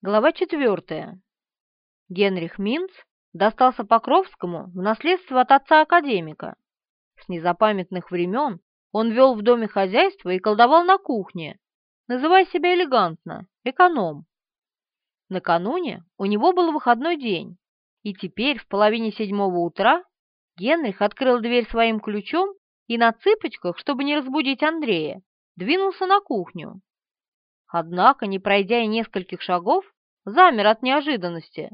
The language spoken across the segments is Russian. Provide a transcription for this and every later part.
Глава четвертая. Генрих Минц достался Покровскому в наследство от отца-академика. С незапамятных времен он вел в доме хозяйство и колдовал на кухне, называя себя элегантно «эконом». Накануне у него был выходной день, и теперь в половине седьмого утра Генрих открыл дверь своим ключом и на цыпочках, чтобы не разбудить Андрея, двинулся на кухню. Однако, не пройдя и нескольких шагов, замер от неожиданности.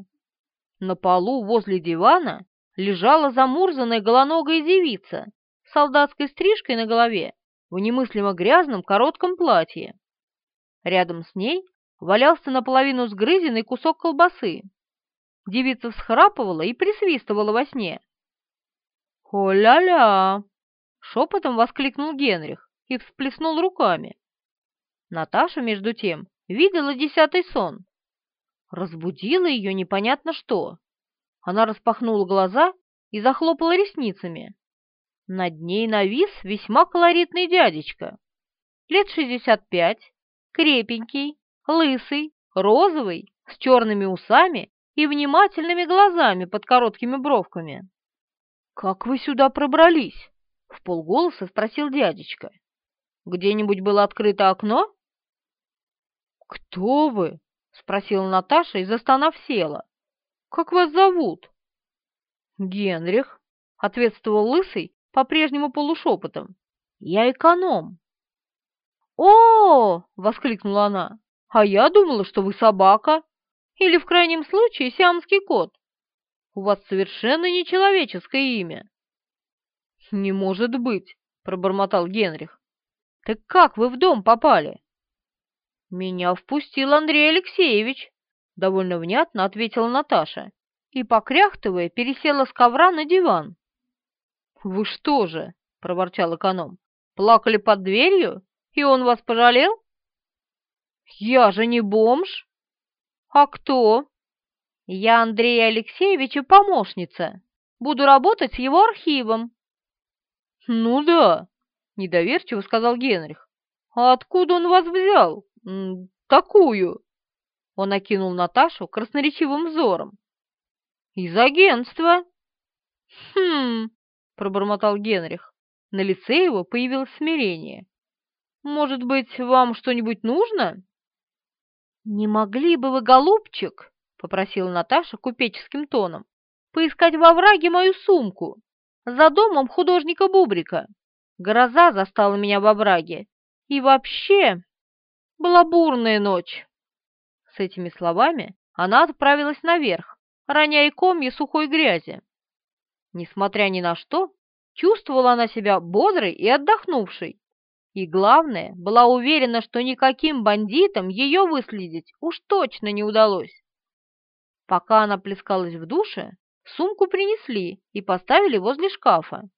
На полу возле дивана лежала замурзанная голоногая девица с солдатской стрижкой на голове в немыслимо грязном коротком платье. Рядом с ней валялся наполовину сгрызенный кусок колбасы. Девица всхрапывала и присвистывала во сне. «О-ля-ля!» — шепотом воскликнул Генрих и всплеснул руками. Наташа, между тем, видела десятый сон. Разбудила ее непонятно что. Она распахнула глаза и захлопала ресницами. Над ней навис весьма колоритный дядечка. Лет шестьдесят пять, крепенький, лысый, розовый, с черными усами и внимательными глазами под короткими бровками. «Как вы сюда пробрались?» — в полголоса спросил дядечка. «Где-нибудь было открыто окно?» «Кто вы?» — спросила Наташа и, застонав, села. «Как вас зовут?» «Генрих», — ответствовал Лысый по-прежнему полушепотом. «Я эконом». «О!» — воскликнула она. «А я думала, что вы собака. Или, в крайнем случае, сиамский кот. У вас совершенно нечеловеческое имя». «Не может быть», — пробормотал Генрих. «Так как вы в дом попали?» «Меня впустил Андрей Алексеевич», — довольно внятно ответила Наташа и, покряхтывая, пересела с ковра на диван. «Вы что же?» — проворчал эконом. «Плакали под дверью, и он вас пожалел?» «Я же не бомж!» «А кто?» «Я Андрея Алексеевича помощница. Буду работать с его архивом». «Ну да», — недоверчиво сказал Генрих. «А откуда он вас взял?» такую?» Он окинул Наташу красноречивым взором. «Из агентства». «Хм...» — пробормотал Генрих. На лице его появилось смирение. «Может быть, вам что-нибудь нужно?» «Не могли бы вы, голубчик?» — попросила Наташа купеческим тоном. «Поискать во враге мою сумку. За домом художника Бубрика. Гроза застала меня во враге. И вообще...» Была бурная ночь. С этими словами она отправилась наверх, роняя комья сухой грязи. Несмотря ни на что, чувствовала она себя бодрой и отдохнувшей. И главное, была уверена, что никаким бандитам ее выследить уж точно не удалось. Пока она плескалась в душе, сумку принесли и поставили возле шкафа.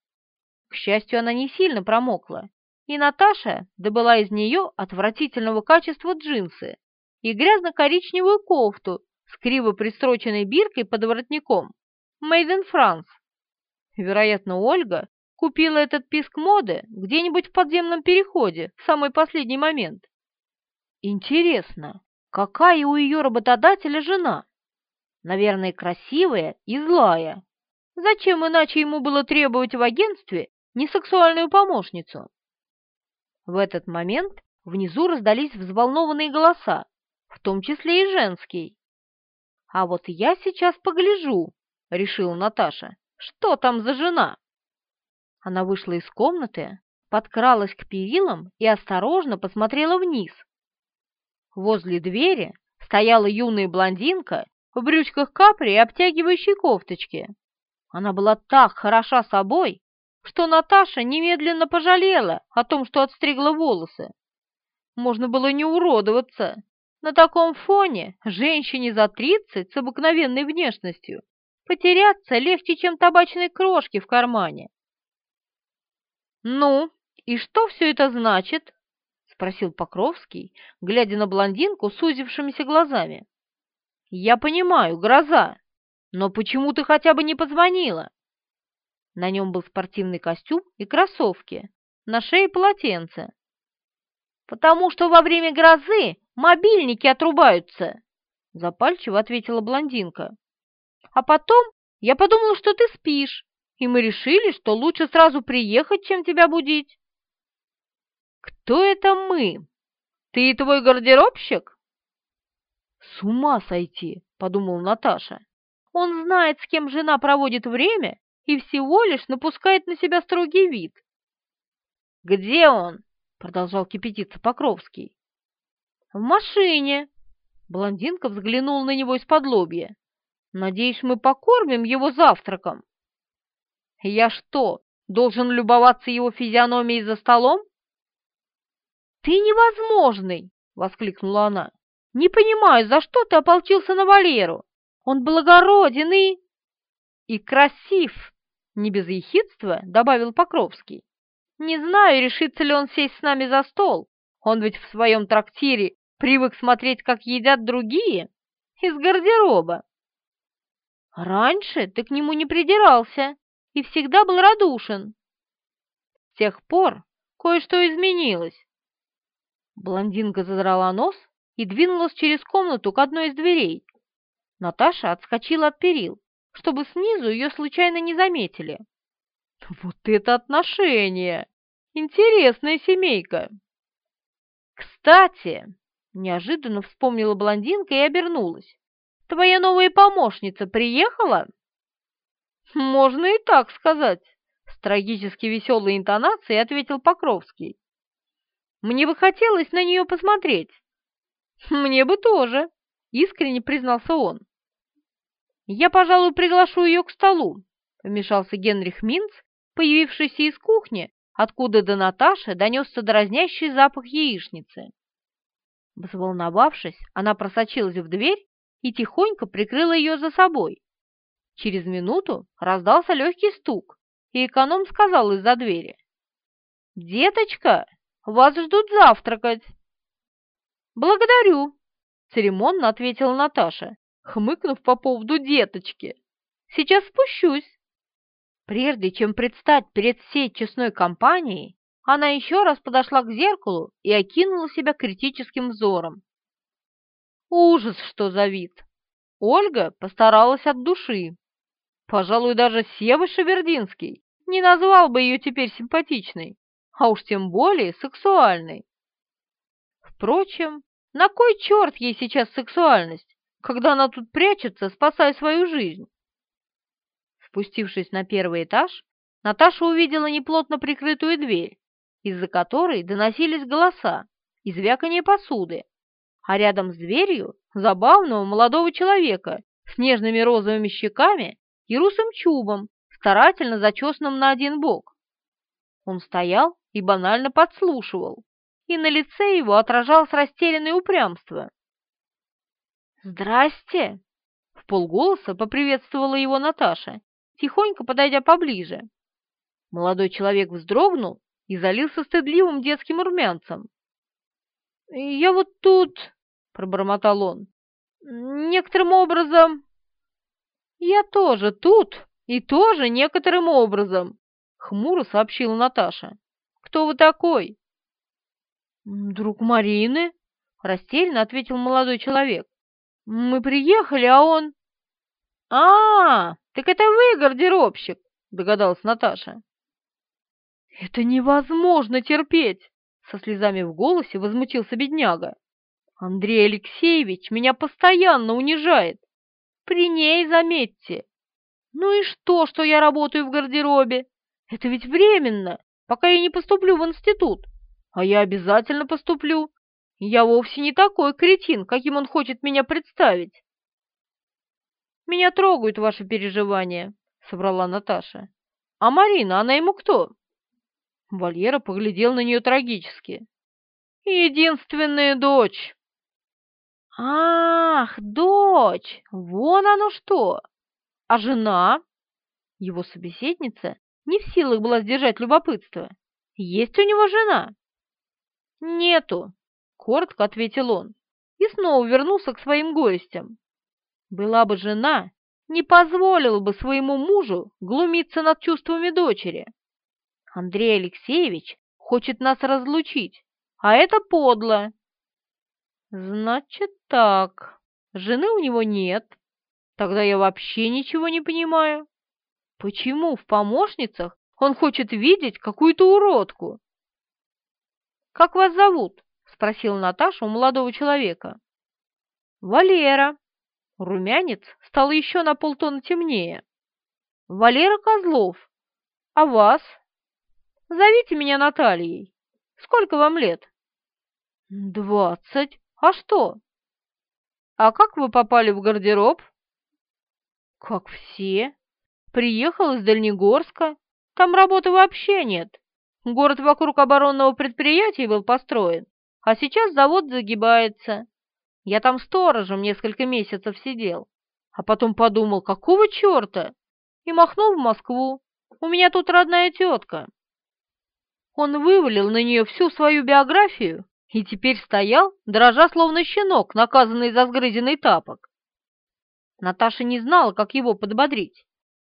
К счастью, она не сильно промокла, и Наташа добыла из нее отвратительного качества джинсы и грязно-коричневую кофту с криво пристроченной биркой под воротником «Made in France». Вероятно, Ольга купила этот писк моды где-нибудь в подземном переходе в самый последний момент. Интересно, какая у ее работодателя жена? Наверное, красивая и злая. Зачем иначе ему было требовать в агентстве несексуальную помощницу? В этот момент внизу раздались взволнованные голоса, в том числе и женский. «А вот я сейчас погляжу», — решила Наташа, — «что там за жена?» Она вышла из комнаты, подкралась к перилам и осторожно посмотрела вниз. Возле двери стояла юная блондинка в брючках капри и обтягивающей кофточке. Она была так хороша собой, что Наташа немедленно пожалела о том, что отстригла волосы. Можно было не уродоваться. На таком фоне женщине за тридцать с обыкновенной внешностью потеряться легче, чем табачной крошки в кармане. «Ну, и что все это значит?» — спросил Покровский, глядя на блондинку с сузившимися глазами. «Я понимаю, гроза, но почему ты хотя бы не позвонила?» На нем был спортивный костюм и кроссовки, на шее полотенце. «Потому что во время грозы мобильники отрубаются!» — запальчиво ответила блондинка. «А потом я подумала, что ты спишь, и мы решили, что лучше сразу приехать, чем тебя будить». «Кто это мы? Ты и твой гардеробщик?» «С ума сойти!» — подумала Наташа. «Он знает, с кем жена проводит время, и всего лишь напускает на себя строгий вид». «Где он?» — продолжал кипятиться Покровский. «В машине!» — блондинка взглянула на него из-под лобья. «Надеюсь, мы покормим его завтраком?» «Я что, должен любоваться его физиономией за столом?» «Ты невозможный!» — воскликнула она. «Не понимаю, за что ты ополчился на Валеру? Он благороден и...» «И красив!» — не без ехидства добавил Покровский. Не знаю, решится ли он сесть с нами за стол. Он ведь в своем трактире привык смотреть, как едят другие, из гардероба. Раньше ты к нему не придирался и всегда был радушен. С тех пор кое-что изменилось. Блондинка задрала нос и двинулась через комнату к одной из дверей. Наташа отскочила от перил, чтобы снизу ее случайно не заметили. Вот это отношение! Интересная семейка! Кстати, неожиданно вспомнила блондинка и обернулась. Твоя новая помощница приехала? Можно и так сказать, с трагически веселой интонацией ответил Покровский. Мне бы хотелось на нее посмотреть. Мне бы тоже, искренне признался он. Я, пожалуй, приглашу ее к столу, вмешался Генрих Минц, появившийся из кухни, откуда до Наташи донесся дразнящий запах яичницы. Взволновавшись, она просочилась в дверь и тихонько прикрыла ее за собой. Через минуту раздался легкий стук, и эконом сказал из-за двери. «Деточка, вас ждут завтракать!» «Благодарю!» — церемонно ответила Наташа, хмыкнув по поводу деточки. «Сейчас спущусь!» Прежде чем предстать перед всей честной компанией, она еще раз подошла к зеркалу и окинула себя критическим взором. Ужас, что за вид! Ольга постаралась от души. Пожалуй, даже Сева Шевердинский не назвал бы ее теперь симпатичной, а уж тем более сексуальной. Впрочем, на кой черт ей сейчас сексуальность, когда она тут прячется, спасая свою жизнь? Спустившись на первый этаж, Наташа увидела неплотно прикрытую дверь, из-за которой доносились голоса и звяканье посуды, а рядом с дверью забавного молодого человека с нежными розовыми щеками и русым чубом, старательно зачесанным на один бок. Он стоял и банально подслушивал, и на лице его отражалось растерянное упрямство. «Здрасте!» — в полголоса поприветствовала его Наташа тихонько подойдя поближе. Молодой человек вздрогнул и залился стыдливым детским румянцем. «Я вот тут...» — пробормотал он. «Некоторым образом...» «Я тоже тут и тоже некоторым образом», — хмуро сообщила Наташа. «Кто вы такой?» «Друг Марины», — растерянно ответил молодой человек. «Мы приехали, а он...» «А, так это вы гардеробщик!» — догадалась Наташа. «Это невозможно терпеть!» — со слезами в голосе возмутился бедняга. «Андрей Алексеевич меня постоянно унижает. При ней, заметьте. Ну и что, что я работаю в гардеробе? Это ведь временно, пока я не поступлю в институт. А я обязательно поступлю. Я вовсе не такой кретин, каким он хочет меня представить. «Меня трогают ваши переживания», — собрала Наташа. «А Марина, она ему кто?» Валера поглядел на нее трагически. «Единственная дочь». «Ах, дочь! Вон оно что! А жена?» Его собеседница не в силах была сдержать любопытство. «Есть у него жена?» «Нету», — коротко ответил он и снова вернулся к своим гостям. Была бы жена, не позволила бы своему мужу глумиться над чувствами дочери. Андрей Алексеевич хочет нас разлучить, а это подло. Значит так, жены у него нет. Тогда я вообще ничего не понимаю. Почему в помощницах он хочет видеть какую-то уродку? «Как вас зовут?» — спросила Наташа у молодого человека. «Валера». Румянец стал еще на полтона темнее. «Валера Козлов. А вас?» «Зовите меня Натальей. Сколько вам лет?» «Двадцать. А что?» «А как вы попали в гардероб?» «Как все. Приехал из Дальнегорска. Там работы вообще нет. Город вокруг оборонного предприятия был построен, а сейчас завод загибается. Я там сторожем несколько месяцев сидел, а потом подумал, какого черта, и махнул в Москву. У меня тут родная тетка. Он вывалил на нее всю свою биографию и теперь стоял, дрожа словно щенок, наказанный за сгрызенный тапок. Наташа не знала, как его подбодрить,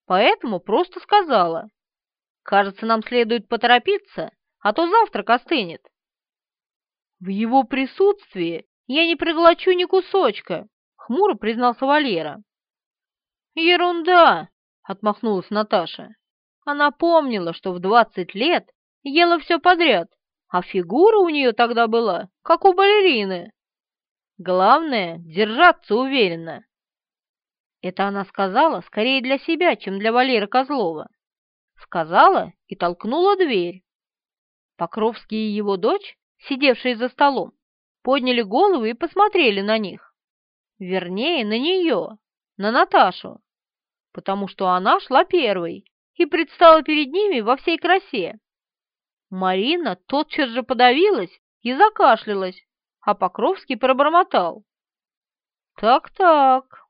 поэтому просто сказала. «Кажется, нам следует поторопиться, а то завтрак остынет». В его присутствии я не проглочу ни кусочка, хмуро признался Валера. Ерунда, отмахнулась Наташа. Она помнила, что в двадцать лет ела все подряд, а фигура у нее тогда была, как у балерины. Главное — держаться уверенно. Это она сказала скорее для себя, чем для Валеры Козлова. Сказала и толкнула дверь. Покровский и его дочь, сидевшие за столом, подняли головы и посмотрели на них. Вернее, на нее, на Наташу, потому что она шла первой и предстала перед ними во всей красе. Марина тотчас же подавилась и закашлялась, а Покровский пробормотал. «Так-так»,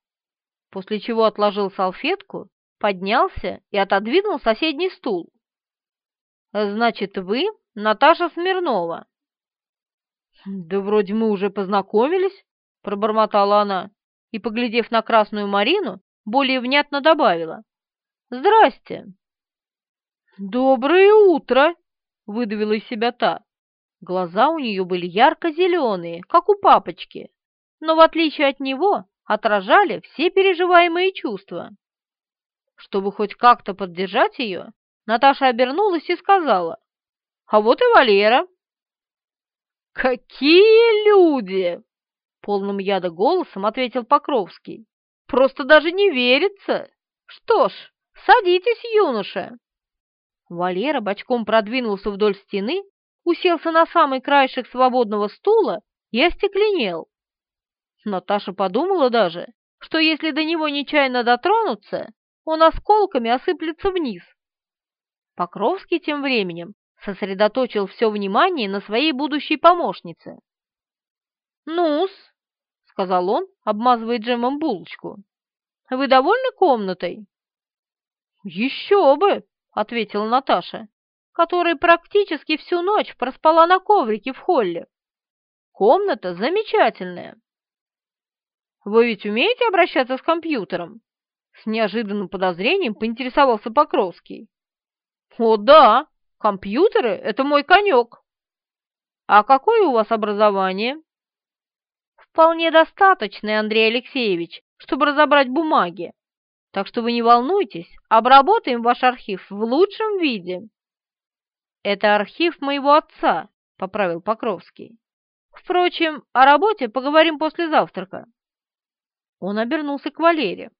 после чего отложил салфетку, поднялся и отодвинул соседний стул. «Значит, вы Наташа Смирнова?» «Да вроде мы уже познакомились», — пробормотала она и, поглядев на красную Марину, более внятно добавила. «Здрасте». «Доброе утро!» — выдавила из себя та. Глаза у нее были ярко-зеленые, как у папочки, но, в отличие от него, отражали все переживаемые чувства. Чтобы хоть как-то поддержать ее, Наташа обернулась и сказала, «А вот и Валера». «Какие люди!» — полным яда голосом ответил Покровский. «Просто даже не верится! Что ж, садитесь, юноша!» Валера бочком продвинулся вдоль стены, уселся на самый краешек свободного стула и остекленел. Наташа подумала даже, что если до него нечаянно дотронуться, он осколками осыплется вниз. Покровский тем временем сосредоточил все внимание на своей будущей помощнице. «Ну-с», — сказал он, обмазывая джемом булочку, — «вы довольны комнатой?» «Еще бы», — ответила Наташа, которая практически всю ночь проспала на коврике в холле. «Комната замечательная». «Вы ведь умеете обращаться с компьютером?» С неожиданным подозрением поинтересовался Покровский. «О, да!» Компьютеры — это мой конек. А какое у вас образование? Вполне достаточное, Андрей Алексеевич, чтобы разобрать бумаги. Так что вы не волнуйтесь, обработаем ваш архив в лучшем виде. Это архив моего отца, поправил Покровский. Впрочем, о работе поговорим после завтрака. Он обернулся к Валере.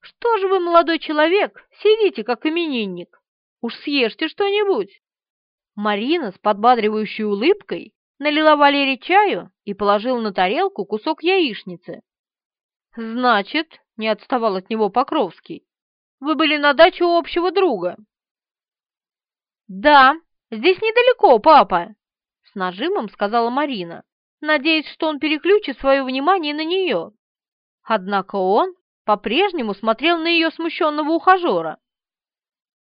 Что же вы, молодой человек, сидите как именинник? Уж съешьте что-нибудь!» Марина с подбадривающей улыбкой налила Валере чаю и положила на тарелку кусок яичницы. «Значит, — не отставал от него Покровский, — вы были на даче у общего друга?» «Да, здесь недалеко, папа!» — с нажимом сказала Марина, надеясь, что он переключит свое внимание на нее. Однако он по-прежнему смотрел на ее смущенного ухажера.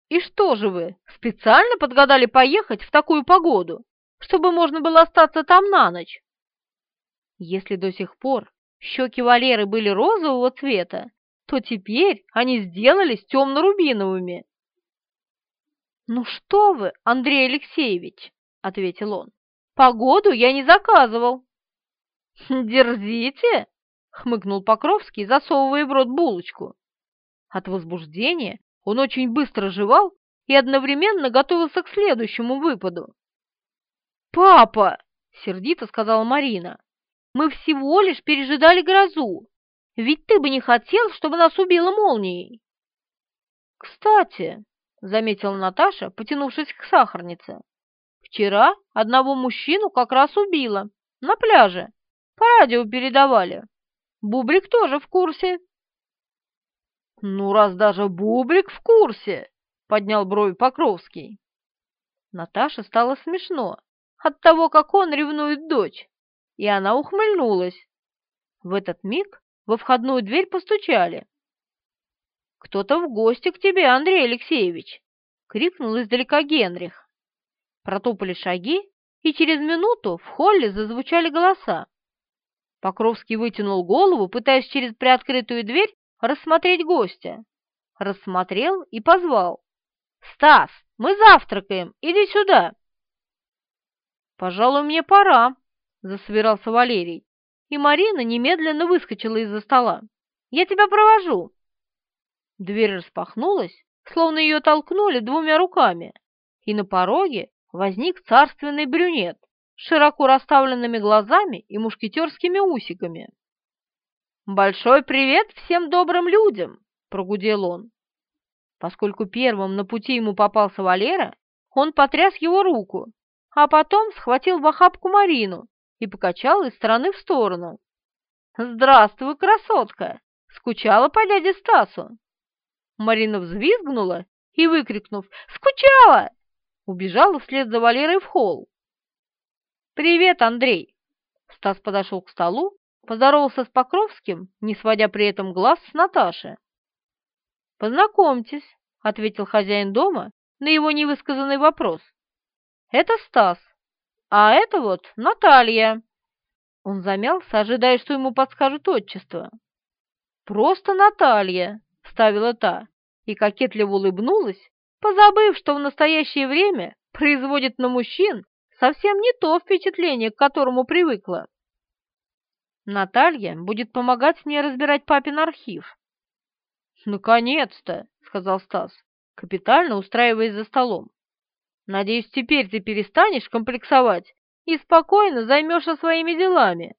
И что же вы, специально подгадали поехать в такую погоду, чтобы можно было остаться там на ночь? Если до сих пор щеки Валеры были розового цвета, то теперь они сделались темно-рубиновыми. «Ну что вы, Андрей Алексеевич!» — ответил он. «Погоду я не заказывал». «Дерзите!» — хмыкнул Покровский, засовывая в рот булочку. От возбуждения он очень быстро жевал и одновременно готовился к следующему выпаду. «Папа!» — сердито сказала Марина. «Мы всего лишь пережидали грозу. Ведь ты бы не хотел, чтобы нас убило молнией». «Кстати», — заметила Наташа, потянувшись к сахарнице, «вчера одного мужчину как раз убило, на пляже. По радио передавали. Бубрик тоже в курсе». «Ну, раз даже Бубрик в курсе!» — поднял брови Покровский. Наташе стало смешно от того, как он ревнует дочь, и она ухмыльнулась. В этот миг во входную дверь постучали. «Кто-то в гости к тебе, Андрей Алексеевич!» — крикнул издалека Генрих. Протопали шаги, и через минуту в холле зазвучали голоса. Покровский вытянул голову, пытаясь через приоткрытую дверь рассмотреть гостя. Рассмотрел и позвал. «Стас, мы завтракаем, иди сюда!» «Пожалуй, мне пора», — засобирался Валерий, и Марина немедленно выскочила из-за стола. «Я тебя провожу!» Дверь распахнулась, словно ее толкнули двумя руками, и на пороге возник царственный брюнет с широко расставленными глазами и мушкетерскими усиками. «Большой привет всем добрым людям!» — прогудел он. Поскольку первым на пути ему попался Валера, он потряс его руку, а потом схватил в охапку Марину и покачал из стороны в сторону. «Здравствуй, красотка! Скучала по дяде Стасу?» Марина взвизгнула и, выкрикнув «Скучала!», убежала вслед за Валерой в холл. «Привет, Андрей!» Стас подошел к столу поздоровался с Покровским, не сводя при этом глаз с Наташи. «Познакомьтесь», — ответил хозяин дома на его невысказанный вопрос. «Это Стас, а это вот Наталья». Он замялся, ожидая, что ему подскажут отчество. «Просто Наталья», — вставила та, и кокетливо улыбнулась, позабыв, что в настоящее время производит на мужчин совсем не то впечатление, к которому привыкла. Наталья будет помогать мне разбирать папин архив. «Наконец-то!» — сказал Стас, капитально устраиваясь за столом. «Надеюсь, теперь ты перестанешь комплексовать и спокойно займешься своими делами,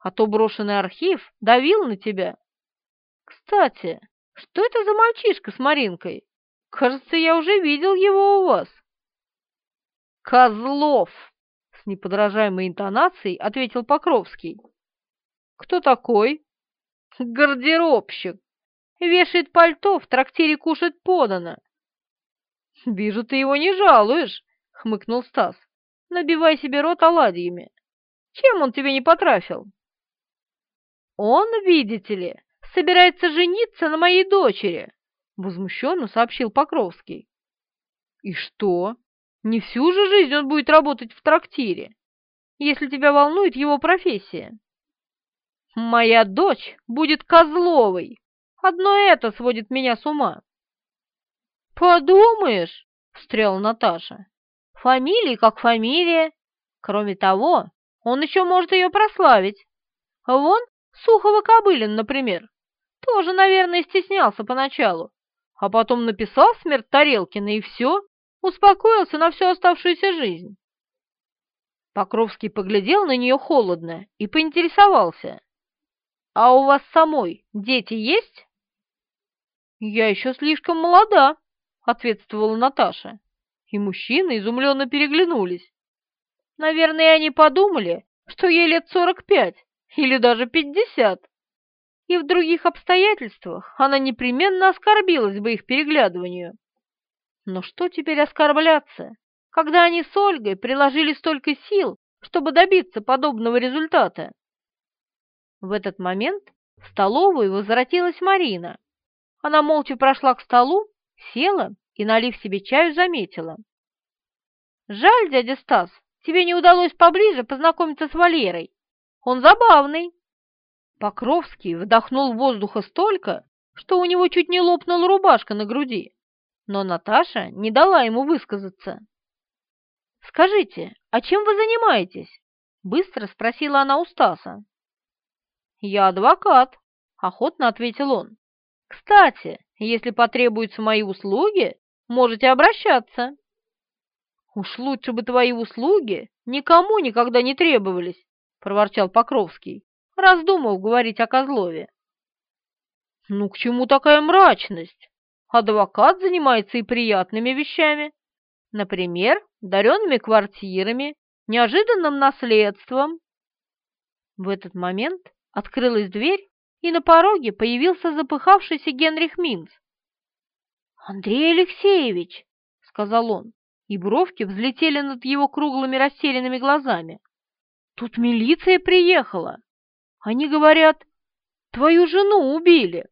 а то брошенный архив давил на тебя. Кстати, что это за мальчишка с Маринкой? Кажется, я уже видел его у вас». «Козлов!» — с неподражаемой интонацией ответил Покровский. «Кто такой?» «Гардеробщик. Вешает пальто, в трактире кушать подано». «Вижу, ты его не жалуешь», — хмыкнул Стас. «Набивай себе рот оладьями. Чем он тебе не потрафил?» «Он, видите ли, собирается жениться на моей дочери», — возмущенно сообщил Покровский. «И что? Не всю же жизнь он будет работать в трактире, если тебя волнует его профессия?» Моя дочь будет Козловой. Одно это сводит меня с ума. Подумаешь, встряла Наташа. Фамилия как фамилия. Кроме того, он еще может ее прославить. Вон Сухова-Кобылин, например, тоже, наверное, стеснялся поначалу, а потом написал смерть Тарелкина и все, успокоился на всю оставшуюся жизнь. Покровский поглядел на нее холодно и поинтересовался. «А у вас самой дети есть?» «Я еще слишком молода», — ответствовала Наташа. И мужчины изумленно переглянулись. Наверное, они подумали, что ей лет сорок пять или даже пятьдесят. И в других обстоятельствах она непременно оскорбилась бы их переглядыванию. Но что теперь оскорбляться, когда они с Ольгой приложили столько сил, чтобы добиться подобного результата? В этот момент в столовую возвратилась Марина. Она молча прошла к столу, села и, налив себе чаю, заметила. «Жаль, дядя Стас, тебе не удалось поближе познакомиться с Валерой. Он забавный». Покровский вдохнул воздуха столько, что у него чуть не лопнула рубашка на груди, но Наташа не дала ему высказаться. «Скажите, а чем вы занимаетесь?» — быстро спросила она у Стаса. «Я адвокат», — охотно ответил он. «Кстати, если потребуются мои услуги, можете обращаться». «Уж лучше бы твои услуги никому никогда не требовались», — проворчал Покровский, раздумав говорить о Козлове. «Ну к чему такая мрачность? Адвокат занимается и приятными вещами. Например, даренными квартирами, неожиданным наследством». В этот момент открылась дверь, и на пороге появился запыхавшийся Генрих Минц. «Андрей Алексеевич!» — сказал он, и бровки взлетели над его круглыми растерянными глазами. «Тут милиция приехала. Они говорят, твою жену убили».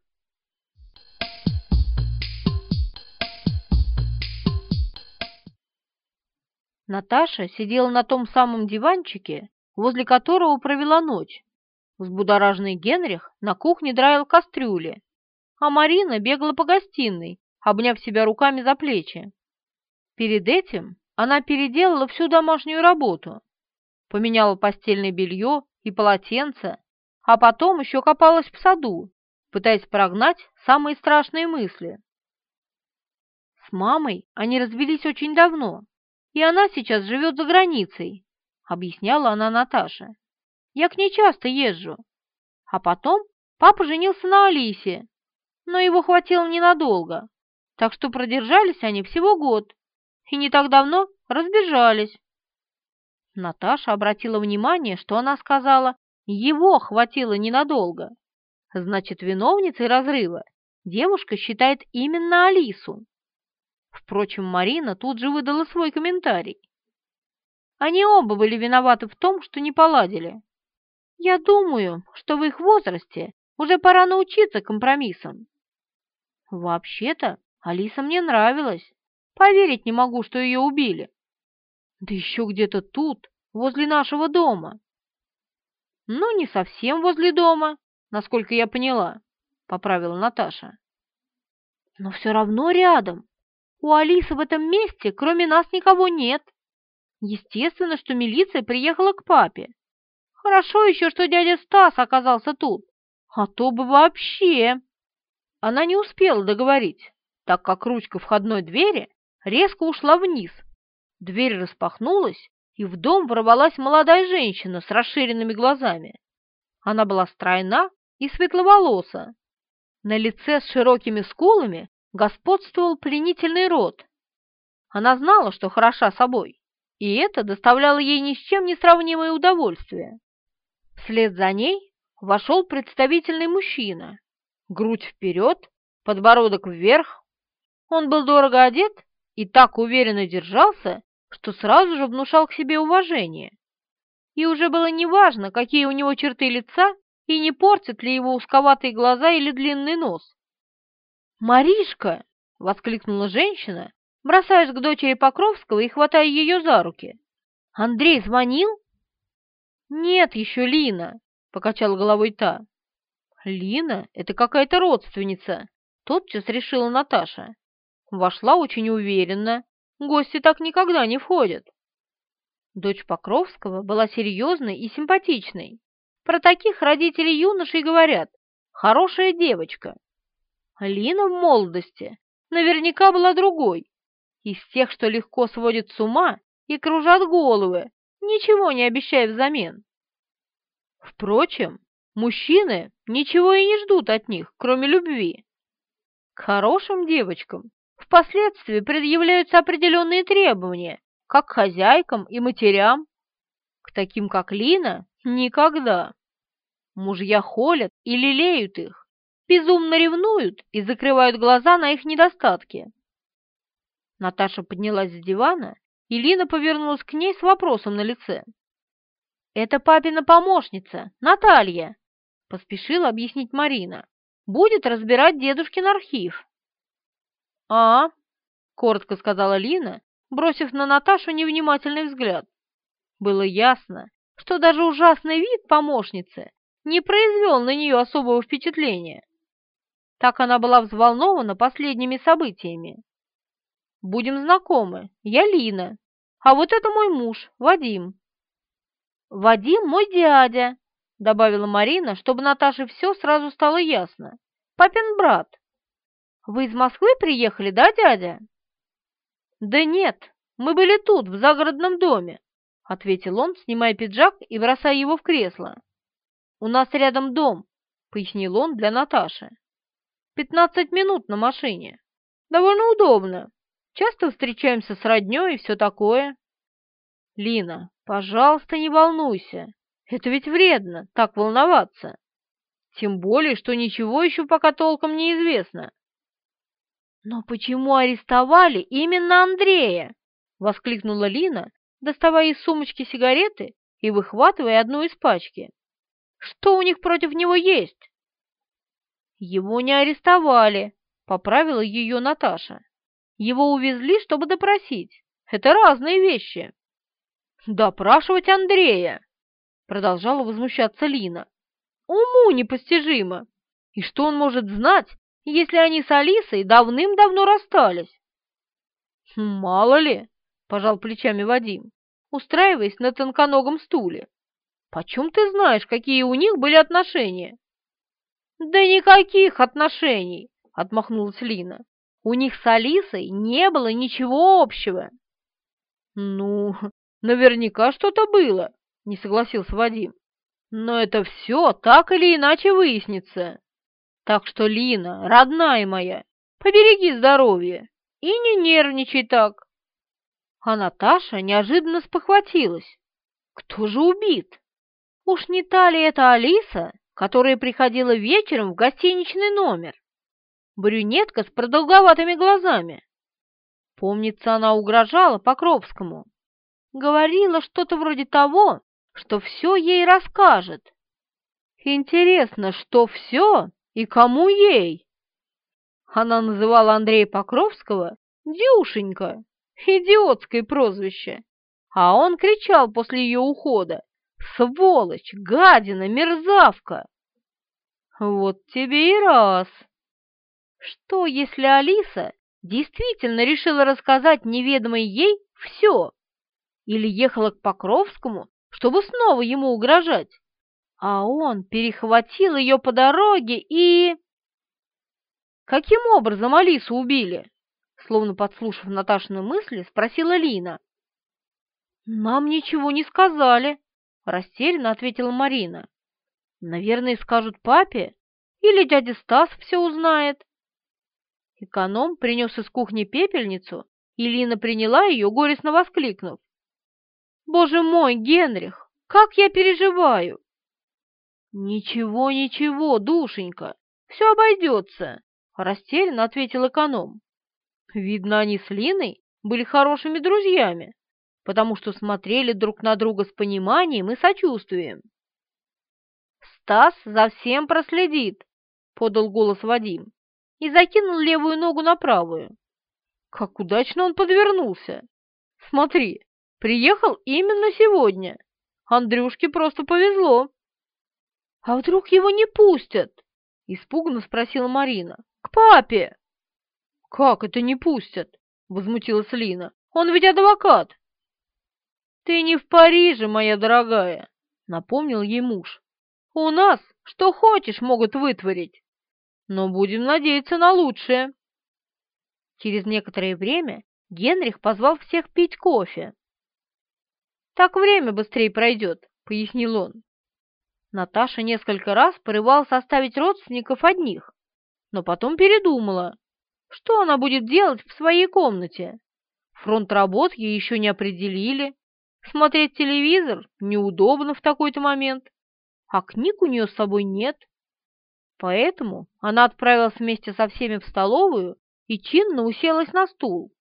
Наташа сидела на том самом диванчике, возле которого провела ночь. Взбудораженный Генрих на кухне драил кастрюли, а Марина бегала по гостиной, обняв себя руками за плечи. Перед этим она переделала всю домашнюю работу, поменяла постельное белье и полотенце, а потом еще копалась в саду, пытаясь прогнать самые страшные мысли. С мамой они развелись очень давно, и она сейчас живет за границей, объясняла она Наташе. Я к ней часто езжу. А потом папа женился на Алисе, но его хватило ненадолго, так что продержались они всего год, и не так давно разбежались. Наташа обратила внимание, что она сказала «его хватило ненадолго». Значит, виновницей разрыва девушка считает именно Алису. Впрочем, Марина тут же выдала свой комментарий. Они оба были виноваты в том, что не поладили. Я думаю, что в их возрасте уже пора научиться компромиссам. Вообще-то Алиса мне нравилась. Поверить не могу, что ее убили. Да еще где-то тут, возле нашего дома. Ну, не совсем возле дома, насколько я поняла, поправила Наташа. Но все равно рядом. У Алисы в этом месте, кроме нас, никого нет. Естественно, что милиция приехала к папе. Хорошо еще, что дядя Стас оказался тут, а то бы вообще... Она не успела договорить, так как ручка входной двери резко ушла вниз. Дверь распахнулась, и в дом ворвалась молодая женщина с расширенными глазами. Она была стройна и светловолоса. На лице с широкими скулами господствовал пленительный рот. Она знала, что хороша собой, и это доставляло ей ни с чем не сравнимое удовольствие. Вслед за ней вошел представительный мужчина. Грудь вперед, подбородок вверх. Он был дорого одет и так уверенно держался, что сразу же внушал к себе уважение. И уже было неважно, какие у него черты лица и не портят ли его узковатые глаза или длинный нос. «Маришка!» — воскликнула женщина, бросаясь к дочери Покровского и хватая ее за руки. «Андрей звонил?» «Нет еще Лина», — покачала головой та. «Лина — это какая-то родственница», — тотчас решила Наташа. Вошла очень уверенно, гости так никогда не входят. Дочь Покровского была серьезной и симпатичной. Про таких родителей юношей говорят «хорошая девочка». Лина в молодости наверняка была другой, из тех, что легко сводят с ума и кружат головы, ничего не обещая взамен. Впрочем, мужчины ничего и не ждут от них, кроме любви. К хорошим девочкам впоследствии предъявляются определенные требования, как к хозяйкам и матерям. К таким, как Лина, никогда. Мужья холят и лелеют их, безумно ревнуют и закрывают глаза на их недостатки. Наташа поднялась с дивана, и повернулась к ней с вопросом на лице. «Это папина помощница, Наталья», — поспешила объяснить Марина. «Будет разбирать дедушкин архив». «А?» — коротко сказала Лина, бросив на Наташу невнимательный взгляд. Было ясно, что даже ужасный вид помощницы не произвел на нее особого впечатления. Так она была взволнована последними событиями. Будем знакомы. Я Лина. А вот это мой муж, Вадим. Вадим мой дядя, добавила Марина, чтобы Наташе все сразу стало ясно. Папин брат. Вы из Москвы приехали, да, дядя? Да нет, мы были тут, в загородном доме, ответил он, снимая пиджак и бросая его в кресло. У нас рядом дом, пояснил он для Наташи. Пятнадцать минут на машине. Довольно удобно. Часто встречаемся с роднёй и все такое. Лина, пожалуйста, не волнуйся. Это ведь вредно, так волноваться. Тем более, что ничего еще пока толком не известно. «Но почему арестовали именно Андрея?» — воскликнула Лина, доставая из сумочки сигареты и выхватывая одну из пачки. «Что у них против него есть?» «Его не арестовали», — поправила ее Наташа. «Его увезли, чтобы допросить. Это разные вещи». «Допрашивать Андрея!» — продолжала возмущаться Лина. «Уму непостижимо! И что он может знать если они с Алисой давным-давно расстались? Мало ли, пожал плечами Вадим, устраиваясь на тонконогом стуле. Почем ты знаешь, какие у них были отношения? Да никаких отношений, отмахнулась Лина. У них с Алисой не было ничего общего. Ну, наверняка что-то было, не согласился Вадим. Но это все так или иначе выяснится. Так что, Лина, родная моя, побереги здоровье и не нервничай так. А Наташа неожиданно спохватилась. Кто же убит? Уж не та ли это Алиса, которая приходила вечером в гостиничный номер? Брюнетка с продолговатыми глазами. Помнится, она угрожала Покровскому. Говорила что-то вроде того, что все ей расскажет. Интересно, что все и кому ей? Она называла Андрея Покровского Дюшенька, идиотское прозвище, а он кричал после ее ухода «Сволочь! Гадина! Мерзавка!» Вот тебе и раз. Что, если Алиса действительно решила рассказать неведомой ей все? Или ехала к Покровскому, чтобы снова ему угрожать? а он перехватил ее по дороге и... «Каким образом Алису убили?» Словно подслушав Наташину мысли, спросила Лина. «Нам ничего не сказали», — растерянно ответила Марина. «Наверное, скажут папе, или дядя Стас все узнает». Эконом принес из кухни пепельницу, и Лина приняла ее, горестно воскликнув. «Боже мой, Генрих, как я переживаю! «Ничего, ничего, душенька, все обойдется», — растерянно ответил эконом. Видно, они с Линой были хорошими друзьями, потому что смотрели друг на друга с пониманием и сочувствием. «Стас за всем проследит», — подал голос Вадим и закинул левую ногу на правую. Как удачно он подвернулся! Смотри, приехал именно сегодня. Андрюшке просто повезло. «А вдруг его не пустят?» — испуганно спросила Марина. «К папе!» «Как это не пустят?» — возмутилась Лина. «Он ведь адвокат!» «Ты не в Париже, моя дорогая!» — напомнил ей муж. «У нас что хочешь могут вытворить, но будем надеяться на лучшее». Через некоторое время Генрих позвал всех пить кофе. «Так время быстрее пройдет», — пояснил он. Наташа несколько раз порывалась оставить родственников одних, но потом передумала. Что она будет делать в своей комнате? Фронт работ ей еще не определили. Смотреть телевизор неудобно в такой-то момент, а книг у нее с собой нет. Поэтому она отправилась вместе со всеми в столовую и чинно уселась на стул.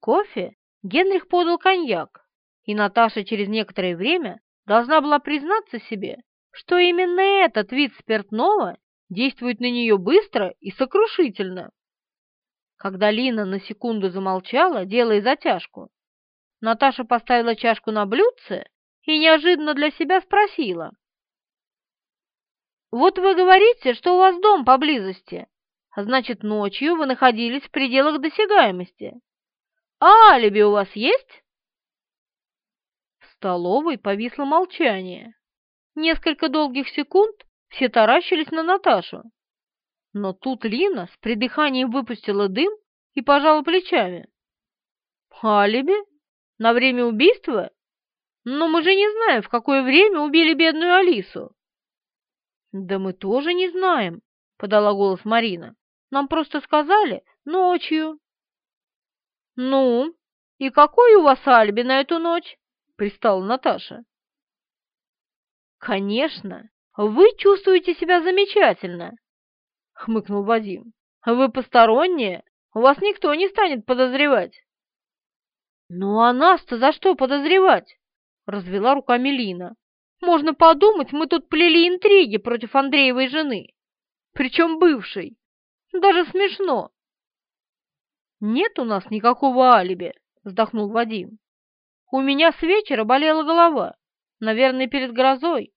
Кофе Генрих подал коньяк, и Наташа через некоторое время должна была признаться себе, что именно этот вид спиртного действует на нее быстро и сокрушительно. Когда Лина на секунду замолчала, делая затяжку, Наташа поставила чашку на блюдце и неожиданно для себя спросила. «Вот вы говорите, что у вас дом поблизости, значит, ночью вы находились в пределах досягаемости. А алиби у вас есть?» столовой повисло молчание. Несколько долгих секунд все таращились на Наташу. Но тут Лина с придыханием выпустила дым и пожала плечами. «Алиби? На время убийства? Но мы же не знаем, в какое время убили бедную Алису». «Да мы тоже не знаем», — подала голос Марина. «Нам просто сказали ночью». «Ну, и какой у вас алиби на эту ночь?» — пристала Наташа. «Конечно, вы чувствуете себя замечательно», — хмыкнул Вадим. «Вы посторонние, вас никто не станет подозревать». «Ну а нас-то за что подозревать?» — развела руками Лина. «Можно подумать, мы тут плели интриги против Андреевой жены, причем бывшей. Даже смешно». «Нет у нас никакого алиби», — вздохнул Вадим. «У меня с вечера болела голова, наверное, перед грозой.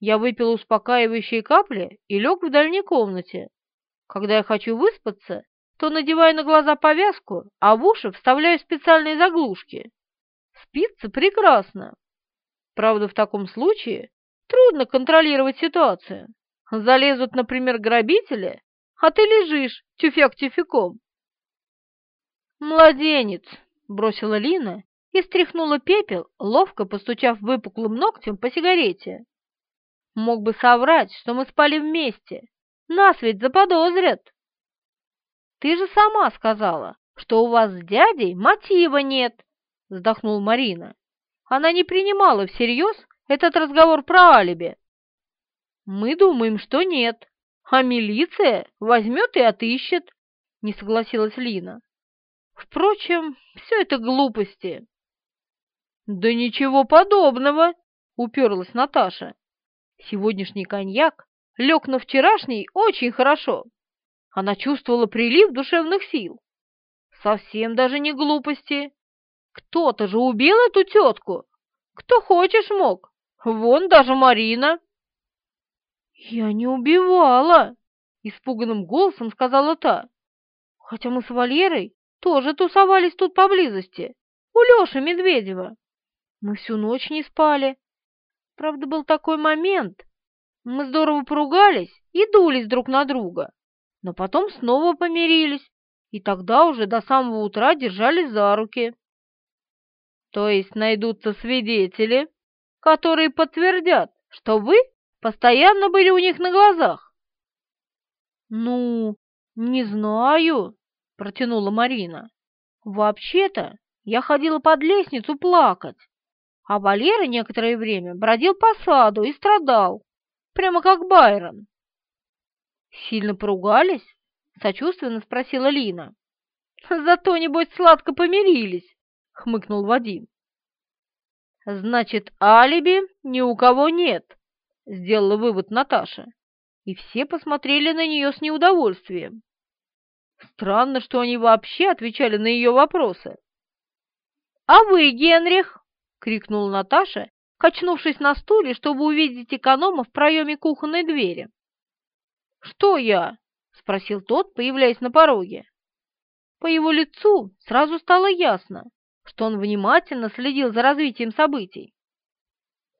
Я выпил успокаивающие капли и лег в дальней комнате. Когда я хочу выспаться, то надеваю на глаза повязку, а в уши вставляю специальные заглушки. Спится прекрасно. Правда, в таком случае трудно контролировать ситуацию. Залезут, например, грабители, а ты лежишь тюфяк тюфяком. «Младенец!» — бросила Лина и стряхнула пепел, ловко постучав выпуклым ногтем по сигарете. Мог бы соврать, что мы спали вместе. Нас ведь заподозрят. Ты же сама сказала, что у вас с дядей мотива нет, вздохнул Марина. Она не принимала всерьез этот разговор про алиби. Мы думаем, что нет, а милиция возьмет и отыщет, не согласилась Лина. Впрочем, все это глупости. Да ничего подобного, уперлась Наташа. Сегодняшний коньяк лег на вчерашний очень хорошо. Она чувствовала прилив душевных сил. Совсем даже не глупости. Кто-то же убил эту тетку. Кто хочешь мог. Вон даже Марина. «Я не убивала», — испуганным голосом сказала та. «Хотя мы с Валерой тоже тусовались тут поблизости, у Леши Медведева. Мы всю ночь не спали, Правда, был такой момент. Мы здорово поругались и дулись друг на друга, но потом снова помирились, и тогда уже до самого утра держались за руки. То есть найдутся свидетели, которые подтвердят, что вы постоянно были у них на глазах. «Ну, не знаю», — протянула Марина. «Вообще-то я ходила под лестницу плакать, а Валера некоторое время бродил по саду и страдал, прямо как Байрон. «Сильно поругались?» — сочувственно спросила Лина. «Зато, небось, сладко помирились», — хмыкнул Вадим. «Значит, алиби ни у кого нет», — сделала вывод Наташа, и все посмотрели на нее с неудовольствием. Странно, что они вообще отвечали на ее вопросы. «А вы, Генрих?» — крикнула Наташа, качнувшись на стуле, чтобы увидеть эконома в проеме кухонной двери. «Что я?» — спросил тот, появляясь на пороге. По его лицу сразу стало ясно, что он внимательно следил за развитием событий.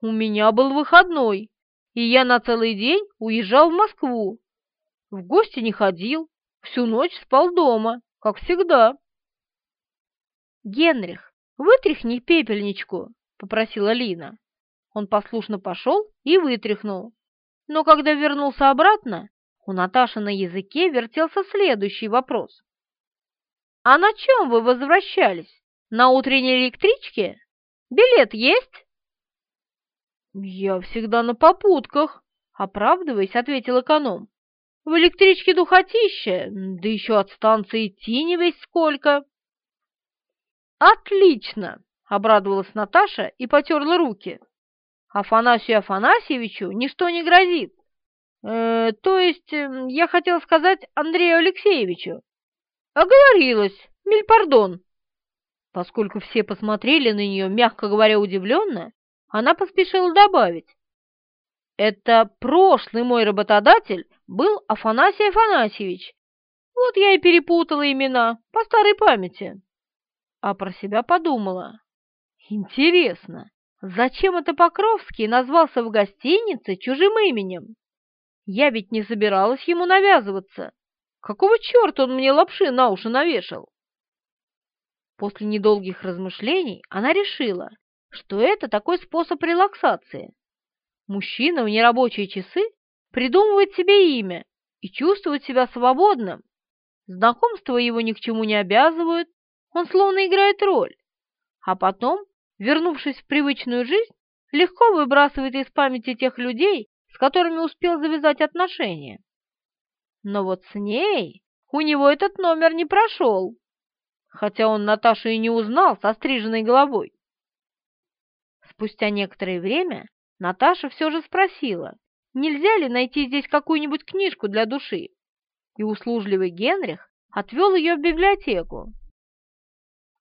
«У меня был выходной, и я на целый день уезжал в Москву. В гости не ходил, всю ночь спал дома, как всегда». «Генрих, «Вытряхни пепельничку», — попросила Лина. Он послушно пошел и вытряхнул. Но когда вернулся обратно, у Наташи на языке вертелся следующий вопрос. «А на чем вы возвращались? На утренней электричке? Билет есть?» «Я всегда на попутках», — оправдываясь, ответил эконом. «В электричке духотища, да еще от станции идти не весь сколько». «Отлично!» — обрадовалась Наташа и потерла руки. «Афанасию Афанасьевичу ничто не грозит. Э, то есть, я хотела сказать Андрею Алексеевичу. Оговорилась, мильпардон». Поскольку все посмотрели на нее, мягко говоря, удивленно, она поспешила добавить. «Это прошлый мой работодатель был Афанасий Афанасьевич. Вот я и перепутала имена по старой памяти» а про себя подумала. Интересно, Зачем это Покровский назвался в гостинице чужим именем? Я ведь не собиралась ему навязываться. Какого черта он мне лапши на уши навешал? После недолгих размышлений она решила, что это такой способ релаксации. Мужчина в нерабочие часы придумывает себе имя и чувствует себя свободным. Знакомства его ни к чему не обязывают, он словно играет роль. А потом, вернувшись в привычную жизнь, легко выбрасывает из памяти тех людей, с которыми успел завязать отношения. Но вот с ней у него этот номер не прошел, хотя он Наташу и не узнал со стриженной головой. Спустя некоторое время Наташа все же спросила, нельзя ли найти здесь какую-нибудь книжку для души, и услужливый Генрих отвел ее в библиотеку.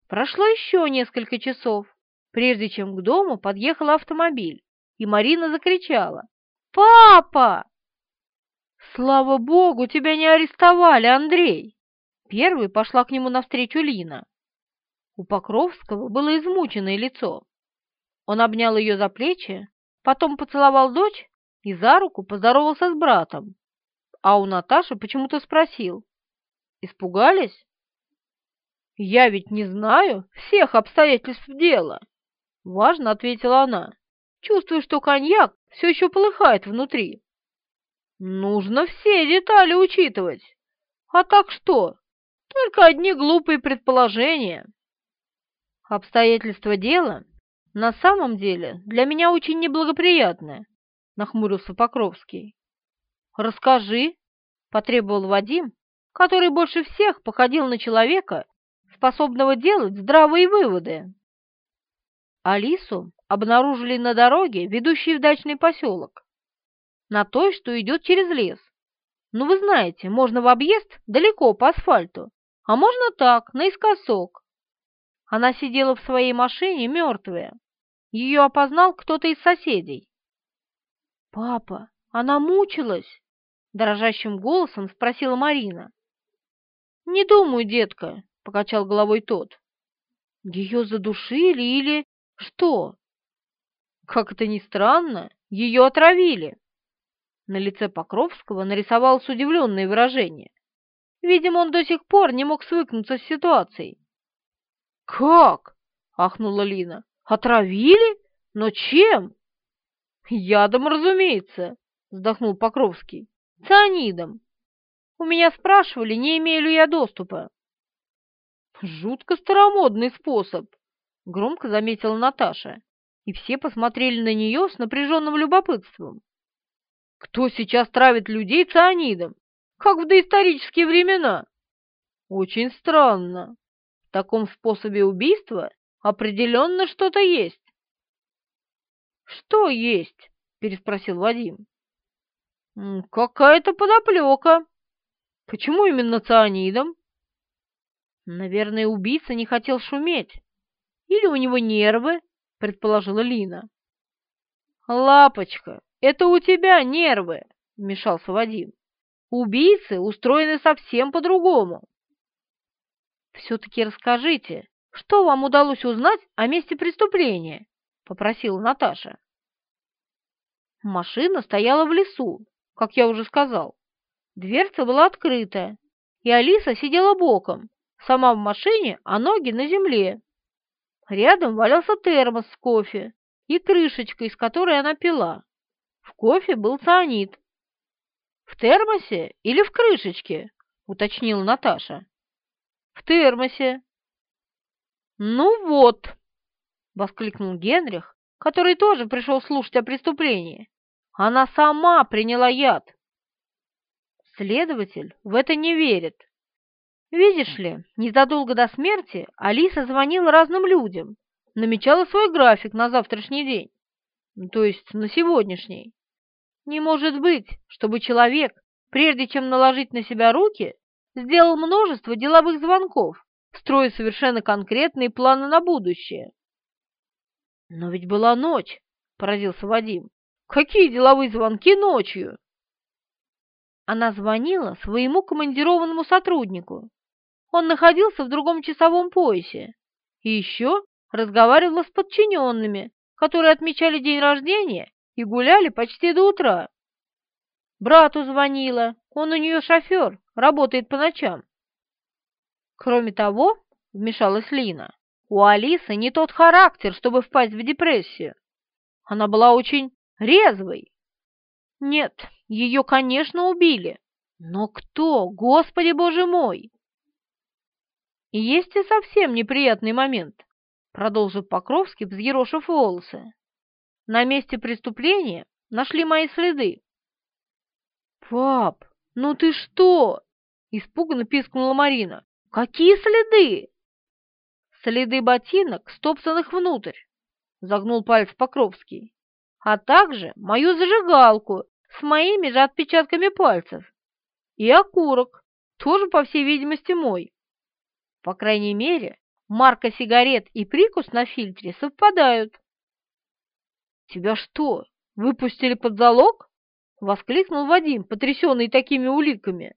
Прошло еще несколько часов, прежде чем к дому подъехал автомобиль, и Марина закричала «Папа!» «Слава богу, тебя не арестовали, Андрей!» Первой пошла к нему навстречу Лина. У Покровского было измученное лицо. Он обнял ее за плечи, потом поцеловал дочь и за руку поздоровался с братом. А у Наташи почему-то спросил. «Испугались?» «Я ведь не знаю всех обстоятельств дела», — важно ответила она, чувствуя, что коньяк все еще полыхает внутри. «Нужно все детали учитывать. А так что? Только одни глупые предположения». Обстоятельства дела на самом деле для меня очень неблагоприятное, нахмурился Покровский. Расскажи, потребовал Вадим, который больше всех походил на человека, способного делать здравые выводы. Алису обнаружили на дороге, ведущей в дачный поселок, на той, что идет через лес. Ну, вы знаете, можно в объезд далеко по асфальту, а можно так, наискосок. Она сидела в своей машине мертвая. Ее опознал кто-то из соседей. «Папа, она мучилась?» — дрожащим голосом спросила Марина. «Не думаю, детка», — покачал головой тот. «Ее задушили или что?» «Как это ни странно, ее отравили». На лице Покровского нарисовалось удивленное выражение. Видимо, он до сих пор не мог свыкнуться с ситуацией. «Как?» — ахнула Лина. «Отравили? Но чем?» «Ядом, разумеется», — вздохнул Покровский. «Цианидом. У меня спрашивали, не имею ли я доступа». «Жутко старомодный способ», — громко заметила Наташа, и все посмотрели на нее с напряженным любопытством. «Кто сейчас травит людей цианидом, как в доисторические времена?» «Очень странно. В таком способе убийства определенно что-то есть. «Что есть?» – переспросил Вадим. «Какая-то подоплека. Почему именно цианидом?» «Наверное, убийца не хотел шуметь. Или у него нервы?» – предположила Лина. «Лапочка, это у тебя нервы!» – вмешался Вадим. «Убийцы устроены совсем по-другому». «Все-таки расскажите, что вам удалось узнать о месте преступления?» — попросила Наташа. Машина стояла в лесу, как я уже сказал. Дверца была открыта, и Алиса сидела боком, сама в машине, а ноги на земле. Рядом валялся термос с кофе и крышечка, из которой она пила. В кофе был цианид. «В термосе или в крышечке?» — уточнила Наташа. «В термосе», «Ну вот!» — воскликнул Генрих, который тоже пришел слушать о преступлении. «Она сама приняла яд!» Следователь в это не верит. Видишь ли, незадолго до смерти Алиса звонила разным людям, намечала свой график на завтрашний день, то есть на сегодняшний. Не может быть, чтобы человек, прежде чем наложить на себя руки, сделал множество деловых звонков строя совершенно конкретные планы на будущее. «Но ведь была ночь», — поразился Вадим. «Какие деловые звонки ночью?» Она звонила своему командированному сотруднику. Он находился в другом часовом поясе. И еще разговаривала с подчиненными, которые отмечали день рождения и гуляли почти до утра. Брату звонила, он у нее шофер, работает по ночам. Кроме того, вмешалась Лина, у Алисы не тот характер, чтобы впасть в депрессию. Она была очень резвой. Нет, ее, конечно, убили. Но кто, Господи Боже мой? Есть и совсем неприятный момент, продолжил Покровский, взъерошив волосы. На месте преступления нашли мои следы. «Пап, ну ты что?» — испуганно пискнула Марина. «Какие следы?» «Следы ботинок, стоптанных внутрь», — загнул палец Покровский, «а также мою зажигалку с моими же отпечатками пальцев и окурок, тоже, по всей видимости, мой. По крайней мере, марка сигарет и прикус на фильтре совпадают». «Тебя что, выпустили под залог?» — воскликнул Вадим, потрясенный такими уликами.